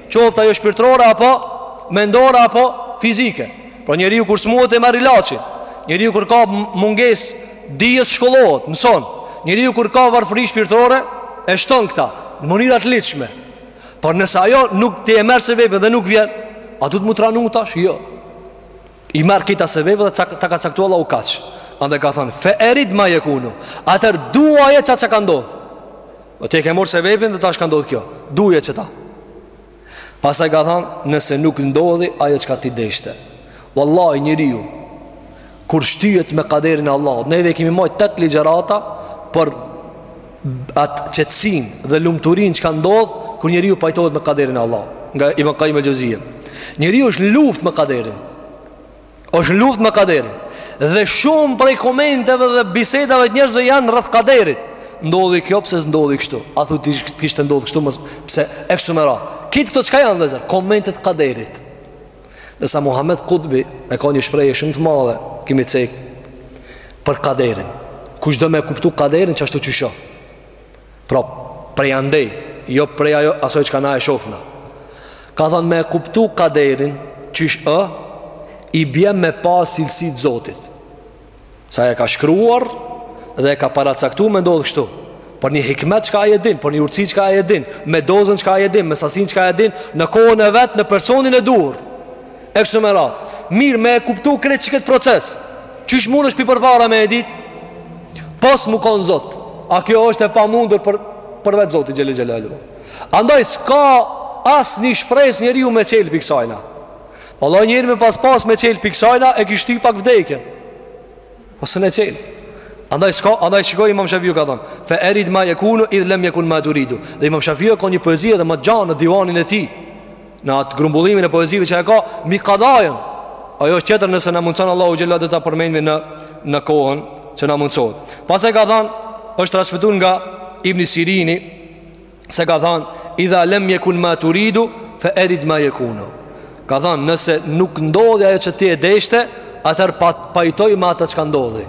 Qoftë ajo shpirtërore apo mendore apo fizike. Pra njeriu kur smuhet e merr ilaçin. Njeriu kur ka mungesë dijes shkollohet, mëson. Njeriu kur ka varfëri shpirtërore e shton këta në mënyra të ligjshme. Por nëse ajo nuk, ti e merr sevepin dhe nuk vjen, a duhet m'u tranu tash? Jo. I merr këta sevepe dhe ta ka caktu Allahu kaq. Andaj ka thënë fe erid ma yekunu. Atëherë duaje ça ça ka ndodh. Po ti e ke marr sevepin dhe tash ka ndodh kjo. Duje qeta. Pastaj ka thënë, nëse nuk ndodhi ajo çka ti deshte. Wallahi njeriu kur shtyhet me kaderin e Allahut, neve e kemi majt tetë ligjërata për atë qetësinë dhe lumturinë çka ndodh kur njeriu pajtohet me kaderin e Allahut, nga Ibn Kajjim el-Xhevzije. Njeriu është në luftë me kaderin. është n'luftë me kaderin Dhe shumë prej komenteve dhe bisedave të njerëzve janë rreth kaderit Ndodhi kjo pse s'ndodhi kështu A thu të kishte ndodh kështu ose pse e kështu me radhë Krejt këto çka janë vllezër Komente t'kaderit Ndërsa Muhammed Kutbi e ka një shprehje shumë të madhe Kimi cek Për kaderin Kush do me e kuptu kaderin qashtu qysh o Pra prej andej Jo prej ajo asoj çka na e shofna Ka thonë me e kuptu kaderin Qysh ë I bje me pa cilësitë e Zotit Se Ai e ka shkruar Dhe e ka paracaktu me ndodh kështu Për një hikmet çka Ai e din Për një urtësi çka Ai e din Me dozën çka Ai e din Me sasinë çka e din Në kohën e vet në personin e duhur E kështu me radhë Mirë me e kuptu krejt qekët proces Qysh munësh ti pi përpara me e dit Pos mu konë zot A kjo është e pamundur për, përveç Zotit xhele xhelaluhu Andaj s'ka asnjë shpresë njeriu me çel pi ksajna Vallahi njeri me pas pas me çel pi ksajna E kishti pak vdekjen Po s'mun çel Andaj s'ka, andaj shiko imam Shafiu ka thonë Fe erid ma jekunu, idh lem jekun ma turidu Dhe imam Shafiu ka një poezi edhe ma t'gjanë në divanin e tij Në atë grumbullimin e poezive që e ka, mi kadajën Ajo është tjetër nëse na mundëson Allahu xhele do ta përmendmi në, në kohën që na mundësohet Pastaj ka thonë, është transmetu nga Ibni Sirini Se ka than Idha lem jekun ma turidu Fe erid ma jekunu Ka than nëse nuk ndodhi ajo që ti e deshte Atëherë pa, pajtoj me atë çka ndodhi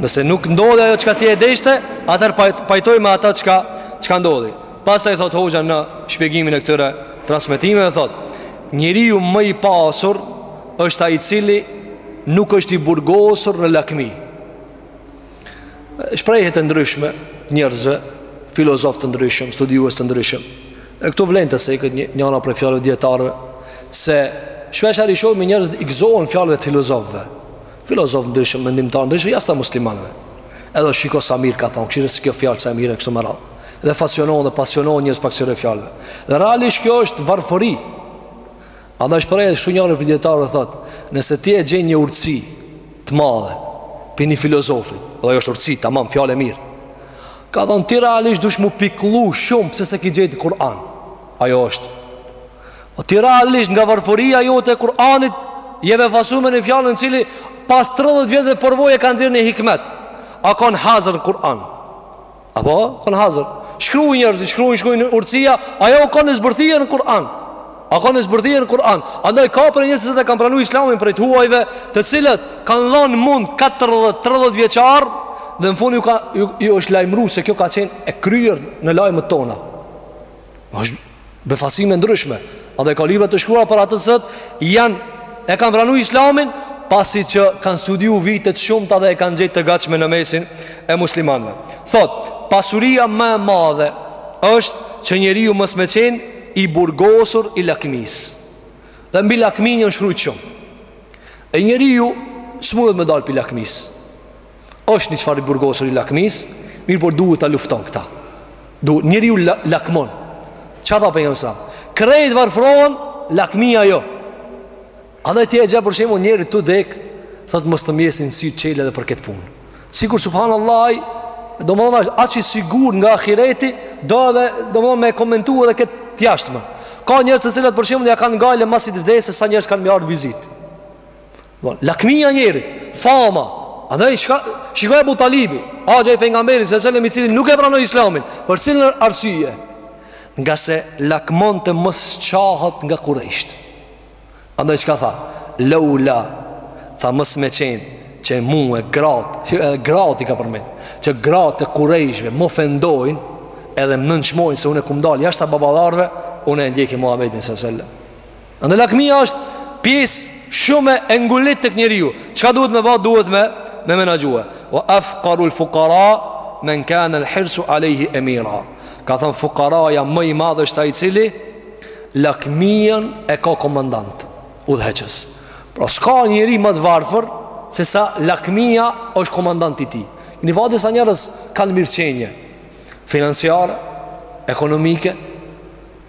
Nëse nuk ndodhi ajo çka ti e deshte Atëherë pajtoj me atë çka, çka ndodhi Pastaj thot hoxha në shpjegimin e këtyre transmetimeve thot Njeriu më i pasur është ai i cili nuk është i burgosur në lakmi shprehjet e ndryshme të njerëzve, filozofë të ndryshëm, studiues të ndryshëm. E këtu vlen të ceket një, njëra prej fjalëve dijetarëve, se shpeshherë i shohim njerëzve i gëzohen fjalëve të filozofëve. Filozofë të ndryshëm, mendimtarë të ndryshëm, jashta muslimanëve. Edhe shiko sa mirë ka thonë, kshyre se kjo fjalë sa mirë e kështu me radhë. Dhe fascinohen dhe pasionohen njerëzit pas atyre fjalëve. Dhe realisht kjo është varfëri, Andaj shprehet njani prej dijetarëve dhe thotë Nëse ti e gjen një urtësi të madhe Prej një filozofi Dhe ajo është urtësi, tamam, fjalë e mirë Ka thonë ti realisht duhesh m'u pikëllu shumë Pse s'e ki gjetë në Kur'an Ajo është O ti realisht nga varfëria jote e Kur'anit Je befasu me një fjalë i cili Pas 30 vjetëve përvojë e ka nxjerrë një hikmet A kanë hazër në Kur'an Apo, kanë hazër Shkrujnë njerëzit, shkrujnë, shkrujnë urtësia Ajo u kanë zbërthye në Kur'an A kanë zbërthye në Kur'an Andaj ka prej njerëzve që kanë pranu islamin prej të huajve Të cilët kanë dhanë mund 40-30 vjeçar Dhe në fund ju, ka, ju, ju është lajmru se kjo ka qenë e kryer në lajmet tona është Befasime të ndryshme Edhe ka libra të shkruara për atë se si Janë e kanë pranu islamin Pasi që kanë studiu vite të shumta dhe e kanë gjetë të gatshme në mesin e muslimanve Thot, pasuria më e madhe është që njeriu mos me qenë I burgosur i lakmisë Dhe mbi lakminë janë shkrujt shumë E njeriu s'mundet me dalë prej lakmisë është njëfarë i burgosur i lakmisë Mirëpo duhet ta lufton këta duhet, Njeriu lakmon Çka tha për një mësra Krejt varfron lakmia jo Edhe ti e gjen për shembull njeri tu dek Thotë mos të mjesin si qele dhe për këtë punë Sikur subhanAllah Domethënë është aq i sigurt nga ahireti Do edhe domethënë me komentu edhe këtë t'jashtme Ka njerëz të cilët për shembull ja kanë gajle masi t'vdesë sa njerëz kanë me ardhë vizitë Bon, lakmia njerit, fama Andaj çka, shiko Ebu Talibi Axha i Pejgamberit sa selem i cili nuk e pranoi islamin Për cilën arsye Ngase lakmonte mos shahet nga kurejsht Andaj çka tha Laula Tha mos me qenë Që mue gratë Edhe gratë i ka përmend Që gratë e kurejshve M'ofendojnë Edhe më nënçmojnë se unë e kom dal Jashta baballarve Unë e ndjeki Muhammedin sa selem Andaj lakmia është pjesë shumë e ngulitë tek njeriu Çka duhet me ba, duhet me, me menaxhue Ua afkaru al-fukara Man kana al-hirsu alejhi emira Ka thënë fukaraja më i madh është ai i cili Lakminë e ka komandant Udhëheqës Pra s'ka njeri më të varfër Se sa lakmia është komandant i tij Një pa disa njerëz kanë mirëqenie Financiare Ekonomike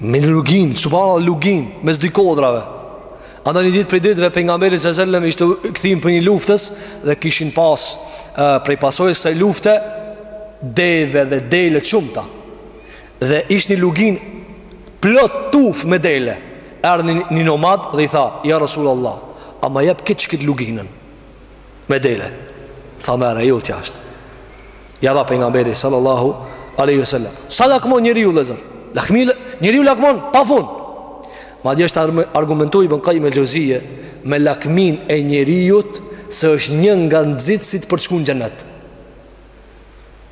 Me lugin, subhanallah lugin mes dy kodrave. Andaj një ditë prej ditëve pejgamberi s.a.v.s. ishte kthim prej një luftës dhe kishin pas e, prej pasojës kësaj lufte deve dhe dele të shumta. Dhe ishte një lugin plot tuf me dele. Erdhi një nomad dhe i tha: "Ja Rasulullah, a ma jep këtë, qët luginën?" Me dele Tha merre jotja është Ia dha pejgamberi sallallahu alejhi ve sellem Sa lakmon njeriu vëllezër Lakmi njeriu lakmon pa fund Madje është argumentu Ibn Kajim el Xheuzije Me lakmin e njeriut Se është një nga nxitësit për me shku n'xhenet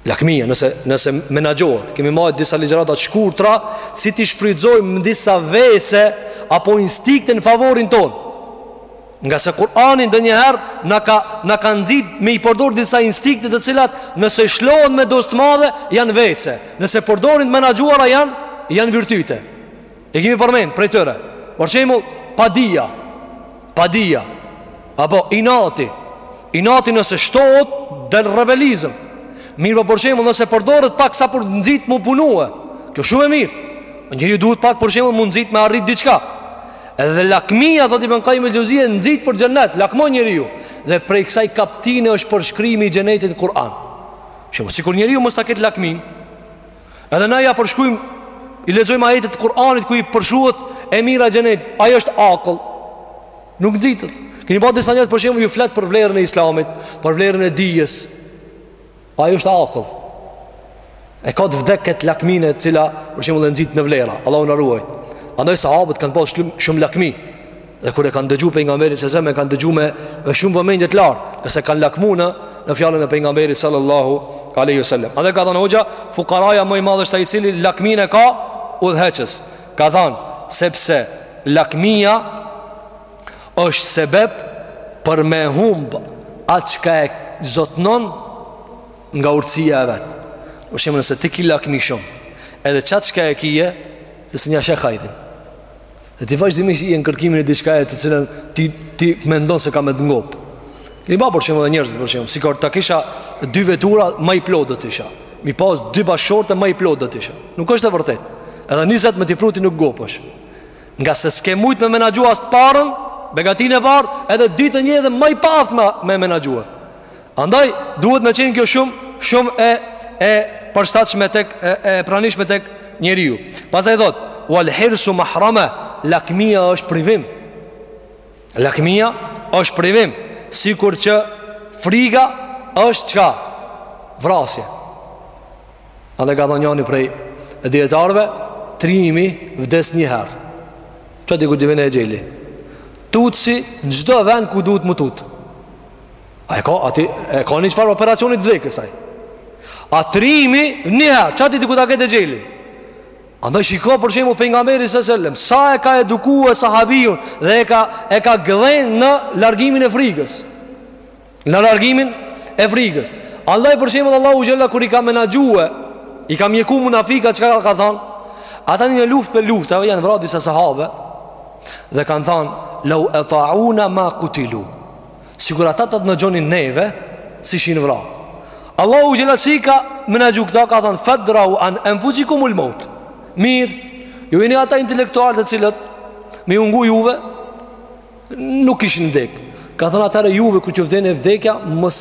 Lakmia, nëse, nëse menaxhohet Kemi majtë disa ligjërata të shkurtra Si t'i shfrytëzojmë ne disa vese Apo instinkte në favorin ton Ngase Kur'ani ndonjëherë Na ka, na ka nxit me i përdor disa instinkte të cilat Nëse shtohen me dozë të madhe janë vese Nëse përdoren të menaxhuara janë, janë virtyte E kemi përmend prej tyre. Për shembull, padia. Padia. Apo inati. Inati nëse shtohet del rebelizëm. Mirëpo për shembull, nëse përdoret pak sa për t'u nxit me punue. Kjo shumë e mirë. Njeriu duhet pak për shembull m'u nxit me arrit diçka. Edhe lakmia thotë Ibn Kajim el Xheuzije nxit për xhenet, lakmon njeriu. Dhe prej kësaj kaptine është përshkrimi i xhenetit në Kur'an. Shembull sikur njeriu mos ta ketë lakmin. Edhe ne ia përshkrujmë I lexojmë ajete të Kur'anit ku i përshkruhet e mira e xhenetit Ai është akull Nuk nxitet Keni pa disa njerëz për shembull ju flet për vlerën e islamit Për vlerën e dijes Ai është akull E ka të vdekt këtë lakmi e cila për shembull e nxit në vlera Allahu na ruajt Andaj sahabët kanë pas shumë lakmi Dhe kur e kanë dëgju pejgamberin s.a.v.s., e kanë dëgju me, me shumë vëmendje të lartë, ngase kanë lakmu në, në fjalën e pejgamberit sallallahu alejhi ve sellem. Andaj ka thënë hoxha, fukaraja më i madh është ai i cili lakmin e ka udhëheqës. Ka thënë, sepse lakmia është sebep për me humbë atë çka e zotnon nga urësia e vet. Për shembull nëse ti ki lakmi shumë, edhe qatë çka e ki ti s'ia sheh hajrin. Dhe ti vazhdimisht je në kërkimin e diçkaje të cilën ti, ti mendon se ka me të ngopë. Keni pa për shembull edhe njerëzit për shembull, sikur t'i kisha dy vetura ma i plotë do t'isha. M'i pas dy bashkëshorte ma i plotë do t'isha. Nuk është e vërtet. Edhe njëzet me t'i pru ti nuk ngopesh. Ngase s'ke mujtë me menaxhu as të parën, begatin e parë, edhe të dytën je edhe ma i paaftë me, me menaxhu. Andaj duhet me qenë kjo shumë Shumë e, e përshtatshme tek e, e pranishme tek njeriu Pasaj thot Wal hirsu mahrameh Lakmija është privim Lakmija është privim Sikur që friga është çka Vrasje Andaj ka thonë njani prej dijetarëve Trimi vdes njëher Qaty ku t'i vjen exheli Tutsi në çdo vend ku duhet m'u tutë A e ka, ai e ka një çfarë operacionit vdekës ai A trimi njëherë, qaty ku ta ketë exheli Andaj shiko për shembull Pejgamberi sallallahu alejhi ve sellem Sa e ka edukue sahabiun Dhe e ka, e ka gdhend në largimin e frigës Në largimin e frigës Andaj për shembull edhe Allahu xhelle kur i ka menaxhue I ka mjeku munafikat çka ka, ka than Ata në një luftë prej luftave janë vra disa sahabe Dhe kanë than Lau etauna ma kutilu Sikur ata të na dëgjonin neve S'ishin vra Allahu xhelle si i ka menaxhu këta ka thonë Fedrau an enfusikumul meut Mirë Ju jeni ata intelektual të cilët Me i ngu juve Nuk ishin vdek Ka thonë atëherë juve kur t'ju vjen vdekja Mës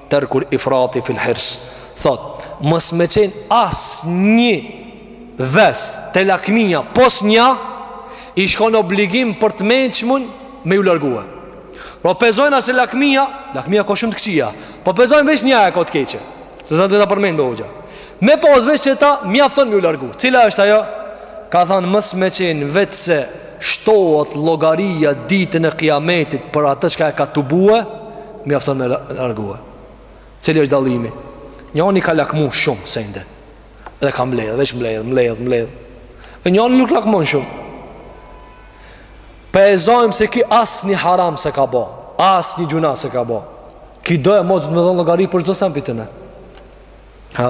Terkul ifrati fil hirs thot mos me qen asnjë ves te lakmia pos nja i shkon obligim për të mençmun me ju largue. Po pe zojmë se lakmia, lakmia ka shumë të këqija, po pe zojmë veç nja e ka të keqe. Dhe dhe dhe dhe përmenë dhe hoxha. Me pas veç qeta, mjafton me ju largu. Cila është ajo? Ka thonë mos me qenë veç se shtohet llogaria ditën e kijametit për atë çka e ka tubue, mjafton m'u largue. Cili është dallimi? Njani ka lakmu shumë sende. Dhe ka mbledh, veç mbledh, mbledh, mbledh. E njani nuk lakmon shumë. Po e zojmë se ky asnjë haram s'e ka bo, asnjë gjynah s'e ka bo. Ky domosdo me dhënë llogari për çdo send prej tyne. Ha?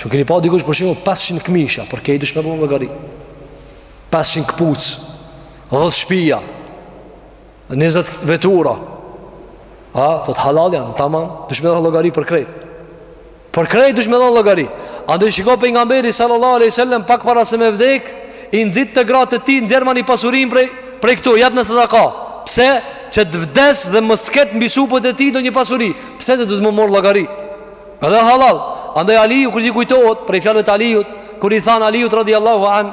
Që keni pa dikush për shembull 500 këmisha, për krejt duhesh me dhënë llogari. 500 këpucë, 10 shpia, 20 vetura a thotë hallall janë tamam duhesh me dhënë llogari për krejt për krejt duhesh me dhënë llogari andaj shiko pejgamberi sallallahu alaihi wasallam pak para se me vdek i nxit gratë e tij nxjerrmani pasurinë prej prej këtu japni sadaka pse që të vdes dhe mos të ketë mbi supët e tij ndonjë pasuri pse se do të më marr llogari edhe hallall andaj aliu kur i kujtohet prej fjalëve të aliut kur i than aliut radiallahu an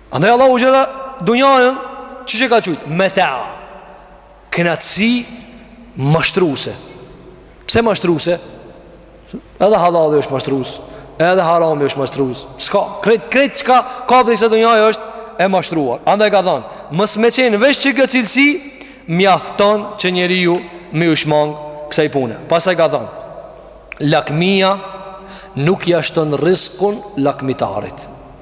Andaj Allahu xhele dunjanë qysh e ka qujt? Meta Kënaqësi mashtruse Pse mashtruse? Edhe hallalli është mashtrus Edhe harami është mashtrus S'ka, krejt, krejt çka ka prej kësaj dunjaje është e mashtruar Andaj ka thonë Mos me qenë veç që kjo cilësi Mjafton që njeriu me iu shmang kësaj pune Pastaj ka thonë Lakmia nuk ia shton rizkun lakmitarit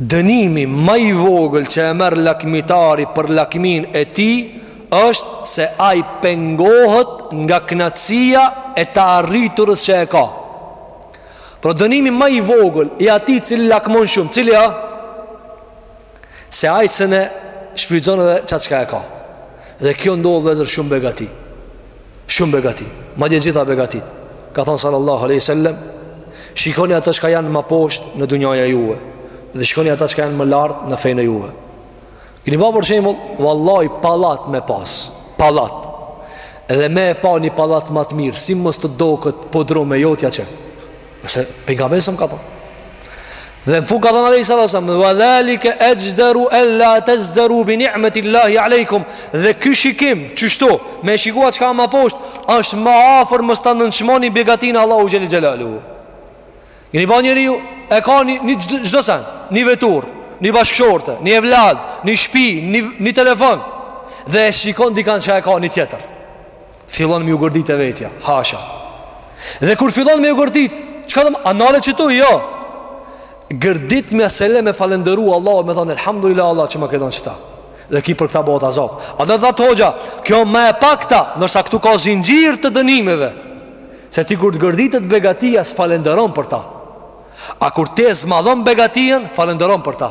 Dënimi më i vogël që e merr lakmitari për lakminë e tij është se ai pengohet nga kënaqësia e të arriturës që e ka. Pra dënimi ma i vogël i atij cili lakmon shumë, cili a? Se ai s'un e shfrytëzon edhe qatë çka e ka. Dhe kjo ndodh vëllezër shumë begati. Shumë begati Madje gjitha begatitë Ka thonë sallallahu aleyhi sallem Shikoni ata çka janë ma poshtë në dunjaja juve Dhe shikoni ata çka janë ma lart në fenë e juve Keni pa për shembull Vallahi pallat me pas Pallat Edhe me e pa një pallat ma të mirë Si mos të doket podrum e jotja që Se pejgamberi alejhi selam ka thonë. Dhe në fund ka thanë alejhi salatu wasallam, "Wa zalika ajdaru alla tazdaru bi ni'mati Allahi aleikum." Dhe ky shikim, qështu, me shikuar çka ma poshtë, është ma afër mos ta nënçmoni begatinë e Allahut xhele xhelaluhu. Keni pa njeriu, e ka një një çdo send, një veturë, një bashkëshorte, një evlad, një shpi, një një telefon dhe e shikon dikan çka e ka një tjetër. Fillon me iu gërdit e vetja, hasha. Dhe kur fillon me iu gërdit, çka dhëmë, anale qëtu, jo. Gërditmja s'e le me falënderu Allahun, me thonë, elhamdulillah Allah që ma ke dhën qëta. Dhe kjo për këta bëhet azab. Andaj tha hoxha, kjo ma e pakta, ndërsa këtu ka zingjir të dënimeve. Se ti kur të gërditet begatia, s'falënderon për ta. A kur ti e zmadhon begatinë, falënderon për ta.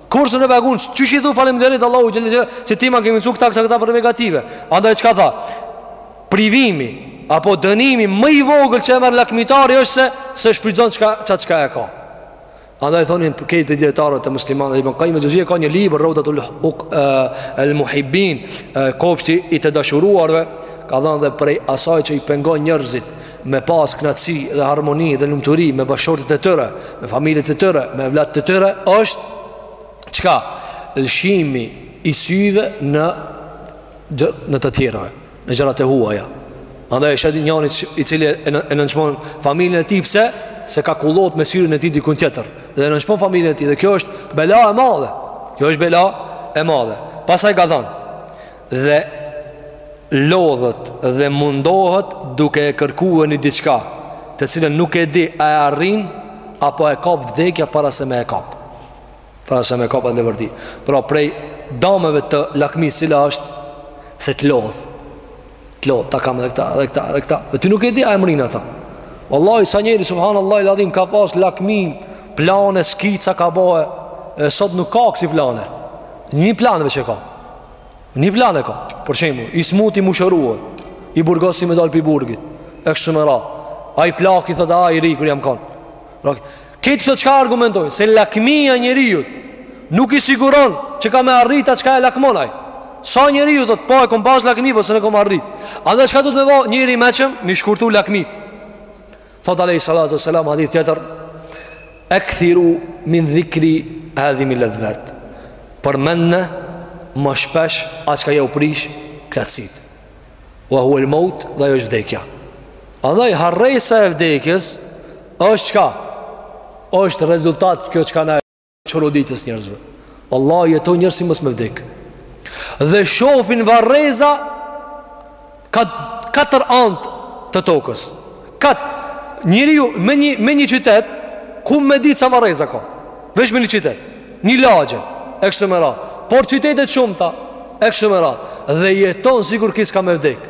Kur s'e begen, qysh i thu faleminderit Allahu xhele xhele, që ti ma ke mundësu këta kësa këta për negative. Andaj çka tha, privimi, apo dënimi, më i vogël që e merr lakmitari është se, s'e shfrytzon çka, qatë çka e ka. Andaj thonin për këtë dijetarët e muslimanëve Ibn Qayyim al-Jawziyya ka një libër Rawdatul Muhibbin, kopshti i të dashuruarve, ka thënë dhe prej asaj që i pengon njerëzit me pas knaqësi dhe harmoni dhe lumturi me bashkëshortet e tyre, me familjet e tyre, me evlatët e tyre, është çka lëshimi i syve në, në të tjerave, në gjërat e huaja. Andaj e sheh ti njanin i cili e nënçmon familjen e tij pse, se ka kullot me syrin e tij dikun tjetër, dhe e nënçmon familjen e tij, dhe kjo është bela e madhe, kjo është bela e madhe. Pastaj ka thonë, dhe lodhet dhe mundohet duke e kërkue një diçka të cilën nuk e di a e arrin apo e kap vdekja para se me e kap para se me e kap atë leverdi pra prej dameve të lakmisë cila është se të lodh të lodh, ta kam dhe këta, dhe këta, dhe këta dhe ti nuk e di a e mrrin ato vallahi sa njeri, subhanallahil adhim ka pas lakmi, plane, skica ka bo e sot nuk ka kësi plane një planeve që ka Një plan e ka Për shembull i smuti m'u shërue I burgosi me dalë prej burgit E kështu me radhë Ai plaki thotë ah i ri kur jam kanë krejt këto çka argumentojnë Se lakmia e njeriut Nuk i siguron që ka me arrit ata çka e lakmon ai Sa njeriu thotë po e kom pas lakmi Por po s'un e kom arrit Andaj çka duhet me bo njëri i mençëm M'i shkurtu lakmit Thot alejhi salatu selam hadith tjetër Ekthiru min dhikri hadhimil ledhat Përmendne më shpesh atë çka jau prish knaqësitë Wa huwel maut dhe ajo është vdekja Andaj harresa e vdekjes është çka është rezultat kjo çka na e Çorodit se njerëz vallahi jeton njerëz si mos me vdek. Dhe shofin varreza kah katër anët të tokës. Kat njeriu me një me një qytet ku me ditë sa varreza ka. Veç me një qytet, një lagje e kështu me radhë. Por qytetet e shumta e kështu me radhë dhe jeton sikur që s'ka me vdek.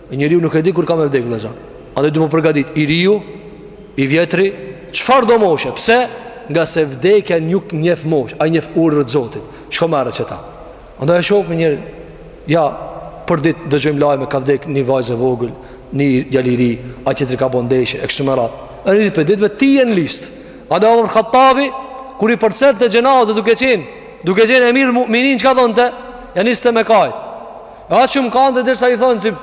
E njeriu nuk e di kur ka me vdek dhe zërë Andaj duhet m'u përgadit I riu, i vjetri Çfarëdo moshe, pse? Ngase vdekja nuk njef moshë Ajo njef urdhrat e Zotit Shko merre qeta Andaj e shoh me njeri Ja, për dit dëgjojmë lajme Ka vdek një vajzë e vogël Një djalë i ri Ai tjetri ka bo ndeshje E kështu me radhë E një dit prej ditve ti je në listë Andaj Omer Hattabi Kur i përcillte xhenazet duke qenë Duke qenë emirul mu'minin Çka thonte? Ja niste me kajtë E ai shumë kante ndërsa i thonë që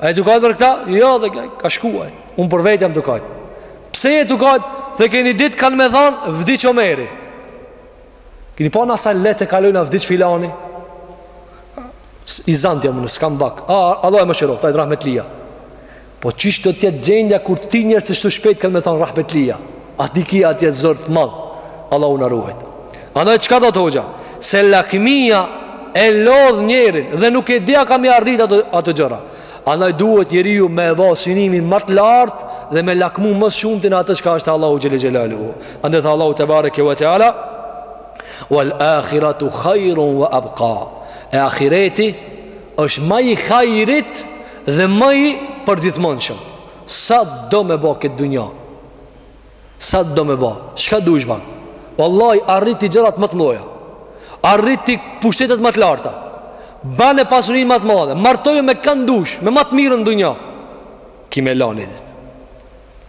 A je du kajt për këta? Jo tha ka, ka shku ai Unë për vetë jam du kajt Pse je du kajt? Dhe ka një ditë kanë me thonë Vdiq Omeri Kini pa na sa lehtë e kalojmë a vdiq filani I zantë jam unë, s'kam vakt A, Allahu e mëshiroftë, tash rahmetlia Po qysh do të jetë gjendja kur ti njerëzit shpejt kanë me thon rahmetlia. A ti ki atje zor të madh. Allahu na ruajt. Andaj çka do të thotë kjo? Se lakmia e lodh njerin dhe nuk e di a ka me i arrit ato ato gjëra. Andaj duhet njeriu me ba synimin më të lartë dhe me lakmu më shumë në atë çka është te Allahu xhele xhelaluhu. Andaj tha Allahu tebareke ve teala wal akhiratu khairun wa abqa. E ahireti është ma i hajrit dhe ma i përgjithmonshëm Sa do me bo këtë dunja Sa do me bo Çka dush ban Wallahi arriti gjërat më të mdhoja Arriti pushtetet më të larta Bane pasurinë më të madhe Martoju me kan dush Me më të mirën dunja Ki me la një ditë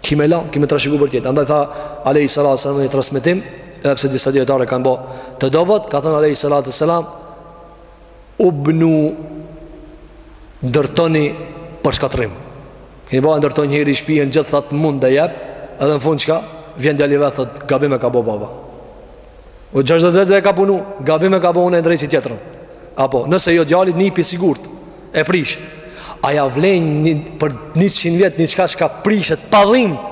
Ki me la, ki me trashëgu për tjetër Andaj tha Alejhi Salatu Selam në një transmetim Edhe pse disa dijetarë kanë bo Të dobët, ka thonë Alejhi Salatu ue Selam Ubnu Ndërtoni për shkatrrim Keni pa ndërton njeri shpijen gjithë atë mund e jep Edhe në fund çka Vjen djali vet thot gabim e ka bo baba O 60 vjet e ka punu Gabim e ka bo unë e ndreqi tjetrën Apo nëse jo djali nipi sigurt E prish Ajo vlen një, për 100 vjet diçka çka prishet pa dhimtë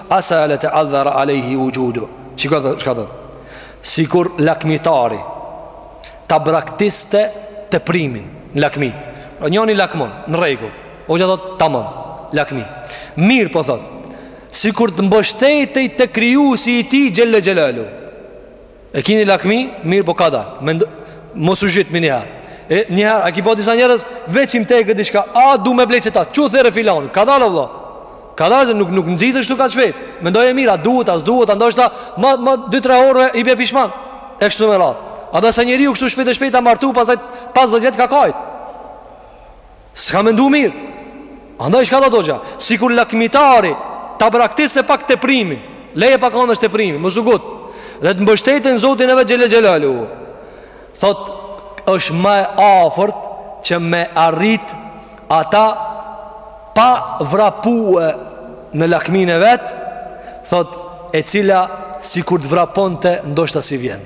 Asa le teadhara alejhi uxhudu Çka thotë Sikur lakmitari Ta braktiste teprimin Në lakmi pra, Njoni lakmon, në rregull Hoxha thot, tamon, lakmi Mirëpo thot Sikur të mbështetej te krijuesi i tij xhelle xhelalu E kini lakmi, mirëpo kadal Mendo, Mos u zhyt menjëherë E njëherë, a ki pa disa njerëz Veç i'm teket diçka A du me ble qeta Çu thirre filanin Kadal o vlla Kadal se nuk, nuk nxitet kështu kaq shpejt Mendoje mirë, a duhet, a s'duhet A ndoshta ma, mas dy tre orëve i bje pishman E kështu me radhë A di sa njeri kështu shpejt e shpejt u martu Pasaj 50 vjet ka kajtë S'ka mendu mirë Andaj çka thot hoxha Sikur lakmitari Ta braktiste pak teprimin Leje pak anash teprimin Mos u ngut Dhe të mbështetet n'zotin e vet xhele xhelalu Thot është ma e afërt Që me arrit Ata Pa vrapue Në lakminë e vet Thot e cila Sikur të vraponte Ndoshta s'i vjen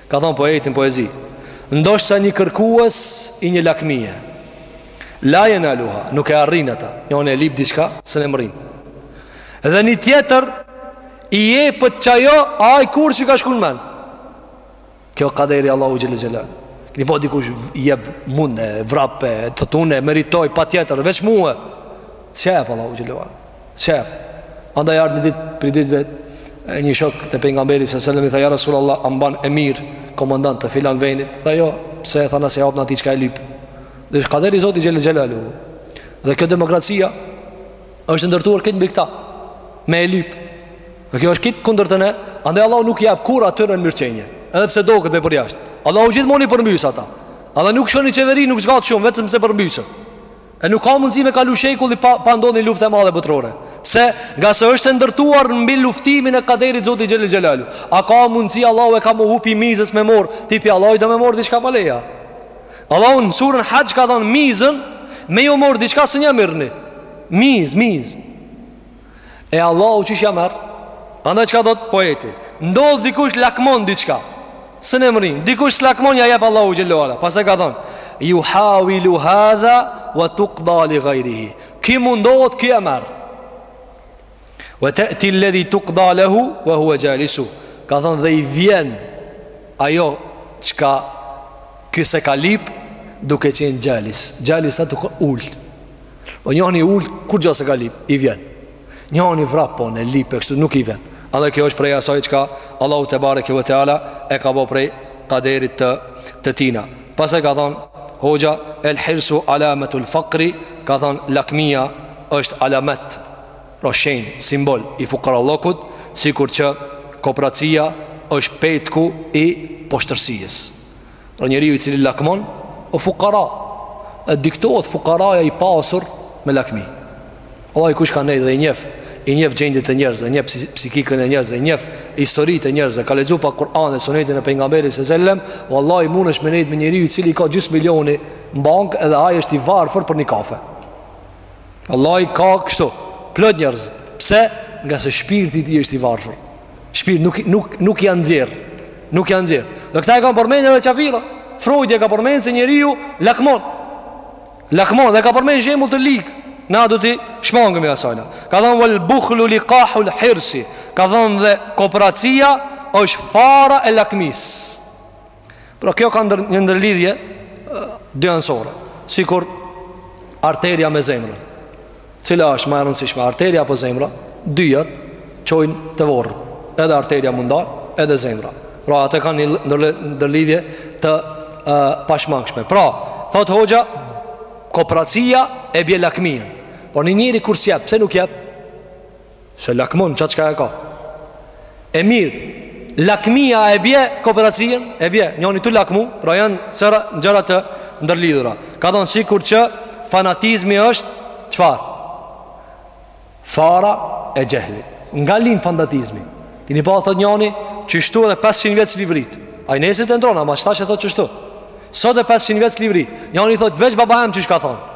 Ka thonë poeti n'poezi Ndoshta një kërkues i një lakmije La jenaluha, nuk e arrin ata Njoni e lyp diçka, s'e mrrin Dhe një tjetër I jepet qajo, ai kurrë s'i ka shku n'men Kjo kaderi i Allahut Xhelle Xhelle Keni pa dikush jep mund e vrapon Thot unë meritoj, patjetër, veç mue S'ja jep Allahu Xhelle Xhelle S'jep, andaj erdh një ditë prej ditëve një shok te pejgamberi se selem i tha ja Rasul Allah a m'ban emir komandant te filan veni tha jo pse tha na s'ia japim atij që e lypë dhe shih kaderi i zotit xhelle xhelalu dhe kjo demokracia është ndërtuar krejt mbi kta me e lypë dhe kjo është krejt kundër te ne andaj Allahu nuk jep kurrë atyre mirëqenje edhe pse duket për jashtë Allahu gjithmonë i përmbys ata Allah nuk shihni qeveri nuk zgat shumë vetëm se përmbyset E nuk ka mundësi me kalu shekulli pa, pa ndodhë një luftë e madhe botërore. Pse? Nga se është e ndërtuar mbi luftimin e kaderit Zotit xhel-le xhelaluhu. A ka mundësi Allahu e ka mu hup i mizës me morë, ti prej Allahut do me morë diçka pa leje. Allahu në surën Haxh ka thonë mizën, me jau marrë diçka s'mun ja merrni. Mizë, mizë. E Allahut qysh ja merr Andaj çka thotë poeti Ndodh dikush lakmon diçka S'e mërrin Dikush lakmon ja jep Allahu xhel-le ue ala Pastaj ka thonë Juhawilu hadha Wa tukda li gajrihi Ky mundohet ky e merr Wa te'ti ledhi tukda lehu Wa hua xhalisu Ka thonë dhe i vjen Ajo çka Ky s'e ka lyp Duke qenë xhalis Xhalis atë t'ulur Po njoni ulët, kurgja s'e ka lyp, i vjen Njoni vrapon e lyp e kështu nuk i vjen A dhe kjo është prej asaj çka Allahu tebareke ue teala E ka bo prej kaderit të, të tina Pastaj ka thonë Hoxha el hirsu alametul fakri Ka thonë lakmija është alamet Roshen, simbol i fukarallëkut Sikur që kopracija është petku i poshtërsisë Pra njeriu i cili lakmon osht fukara, e diktohet fukaraja i pasur me lakmi. Vallahi kush ka nejt dhe i njef, i njef gjendjet e njerëzve, i njef psikikën e njerëzve, i njef historitë e njerëzve, ka lexu pak Kur'an dhe Sunetin e pejgamberit sallallahu alajhi wasallam, wallahi mundesh me nejt me njeriun i cili i ka gjysmë milioni në bankë edhe ai është i varfër për një kafe. Wallahi ka kështu Plot njerëz Pse? Nga se shpirti i tij është i varfër Shpirti nuk, nuk, nuk ja nxjerr Nuk ja nxjerr Dhe këtë e kanë përmen edhe qafirat Freud e ka përmen se njeriu lakmon Lakmon dhe ka përmen shembull të lig Na do t'i shmangemi asajna Ka thanë vel bukhlu likahul hirsi Ka thanë dhe kopracija është fara e lakmisë Pra kjo ka ndër, një ndërlidhje dyanësore, sikur arteria me zemrën, cila është ma e rëndësishme, arteria apo zemra, dyjat çojnë te vorri, edhe arteria m'u ndal, edhe zemra. Pra ato kanë ndërlidhje të e, pashmangshme. Pra, thot hoxha, kopracija e bjen lakminë. Por një njeri kur s'jep, pse nuk jep? Se lakmon qatë çka e ka E mirë Lakmia e bjen kopracinë E bjen njoni tu lakmu Pra janë sëra në gjëra të ndërlidhura Ka thonë sikur që fanatizmi është Çfar Fara e xhehlit Nga lind fanatizmi Kini pa, thot njoni Qështu edhe 500 vjet s'livrit Ai nesrit e ndërron Ama tash e thot qështu Sot e 500 vjet s'livrit Njoni thot veç baba jem qështu ka thonë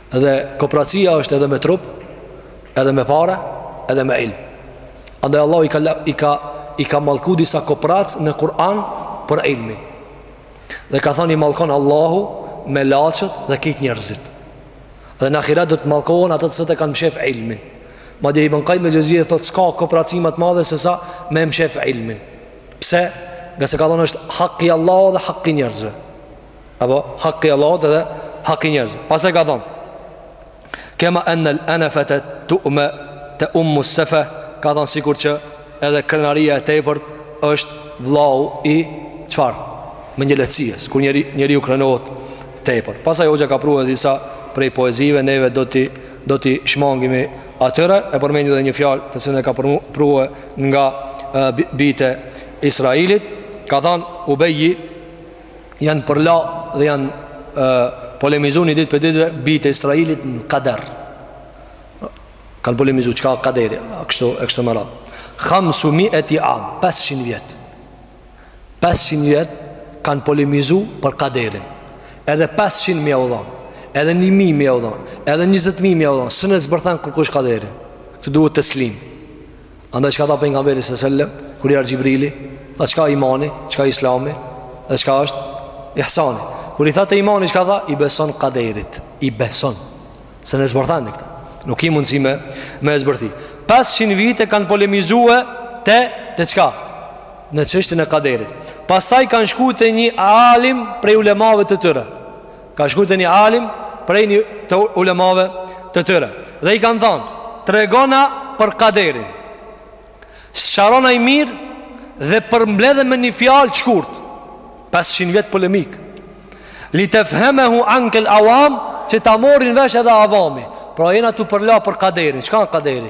Dhe kopracija është edhe me trup, edhe me pare, edhe me ilm. Andaj Allahu i ka, i ka, i ka mallku disa koprac në Kur'an për ilmin. Dhe ka thanë i mallkon Allahu melaqet dhe krejt njerëzit. Dhe në ahiret do të mallkohen ata të cilët e kanë mshef ilmin. Madje Ibn Kajjim Xhevzije thot s'ka kopraci ma t'madhe se sa me mshef ilmin. Pse? Nga se ka thanë është haki Allahut dhe haki njerëzve. Apo hak i Allahut edhe hak i njerëzve. Pastaj ka thënë: "Kema an el-enefete tev'emu, tev'emu sefeh", ka thënë sikur që edhe krenaria e tepërt është vllau i çfar? Mendjelehtësisë, kur njeri njeriu krenohet tepër. Pastaj hoxha ka prua disa prej poezive, neve do ti do ti shmangemi atyre e përmendi edhe një fjalë të cilën e ka prua nga bijtë e Israilit, ka thënë Ubeji janë përla dhe janë e, polemizu një ditë prej ditëve bijtë e Israilit në kader kanë polemizu çka kaderi a kështu, e kështu me radhë hamsu mieti am 500 vjet 500 vjet kanë polemizu për kaderin edhe 500 me jau dhonë edhe 1.000 me jau dhonë edhe 20.000 me jau dhonë s'e zbërthen kurkush kaderin ktu duhet teslim Andaj çka tha pejgamberi sallallahu alajhi wasallam kur i ardhi Xhibrili, tha çka imani, çka islami, dhe çka asht ihsani. Kur i tha te imani çka tha, i beson kaderit, i beson. S'e zbërthen këtë. Nuk ki mundsi me me zbërthi. 500 vite kanë polemizuar te te çka? Në çështjen e kaderit. Pastaj kanë shkuar te një alim prej ulemave të tyre. Kanë shku te një alim prej një te ulemave të tyre Dhe i kanë thanë, tregona për kaderin Sqarona mirë dhe përmbledhe me një fjalë shkurt 500 vjet polemik Li tefhemehu anke l-awam që ta marrin vesh edhe avami Pra jena tu u përla për kaderin, çka kaderi?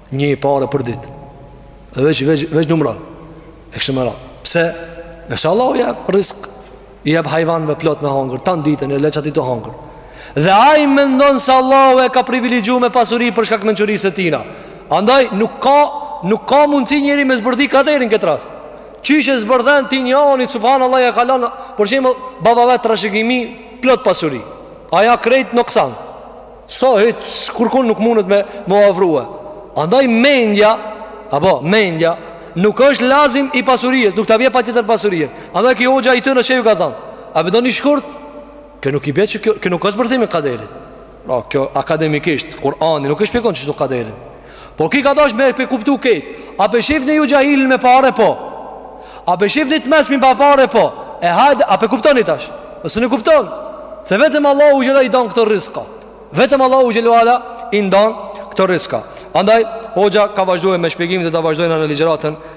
Nji pare për dit Veç, veç, veç numron E kështu me radhë Pse? Se Allahu jep risk I jep hajvanve plot me hangër Tanë ditën e leqat tu hangër Dhe ai mendon se Allahu e ka privilegju me pasuri Për shkak mençurisë së tina Andaj nuk ka Nuk ka mundësi njeri me zbërthi kaderin këtë rast Qysh e zbërthen ti njanit Subhan Allah ja ka lan për shembull baba vet trashëgimi Plot pasuri Ai krejt noksan Sahi kurkun nuk mundet me u afrue. Andaj mendja, apo mendja nuk është lazim i pasurisë, nuk ta bjen patjetër pasurinë. Andaj ky hoxha i tyne ç'ju ka thënë. A e doni shkurt? Kjo nuk i bën që kjo nuk ka zbërthim i kaderit. Pra kjo akademikisht Kur'ani nuk e shpjegon kështu kaderin. Por ki ka dash me e kuptu këtë A pe shifni ju xhahilin me pare po A pe shifni të mesmin pa pare po E hajde a pe kuptoni tash Ose nuk kupton Se vetëm Allahu xhele i ndan këto rriska Vetëm Allahu xhele ala i ndan këto rriska Andaj, hoxha ka vazhdu me shpjegim do ta vazhdojmë në ligjëratën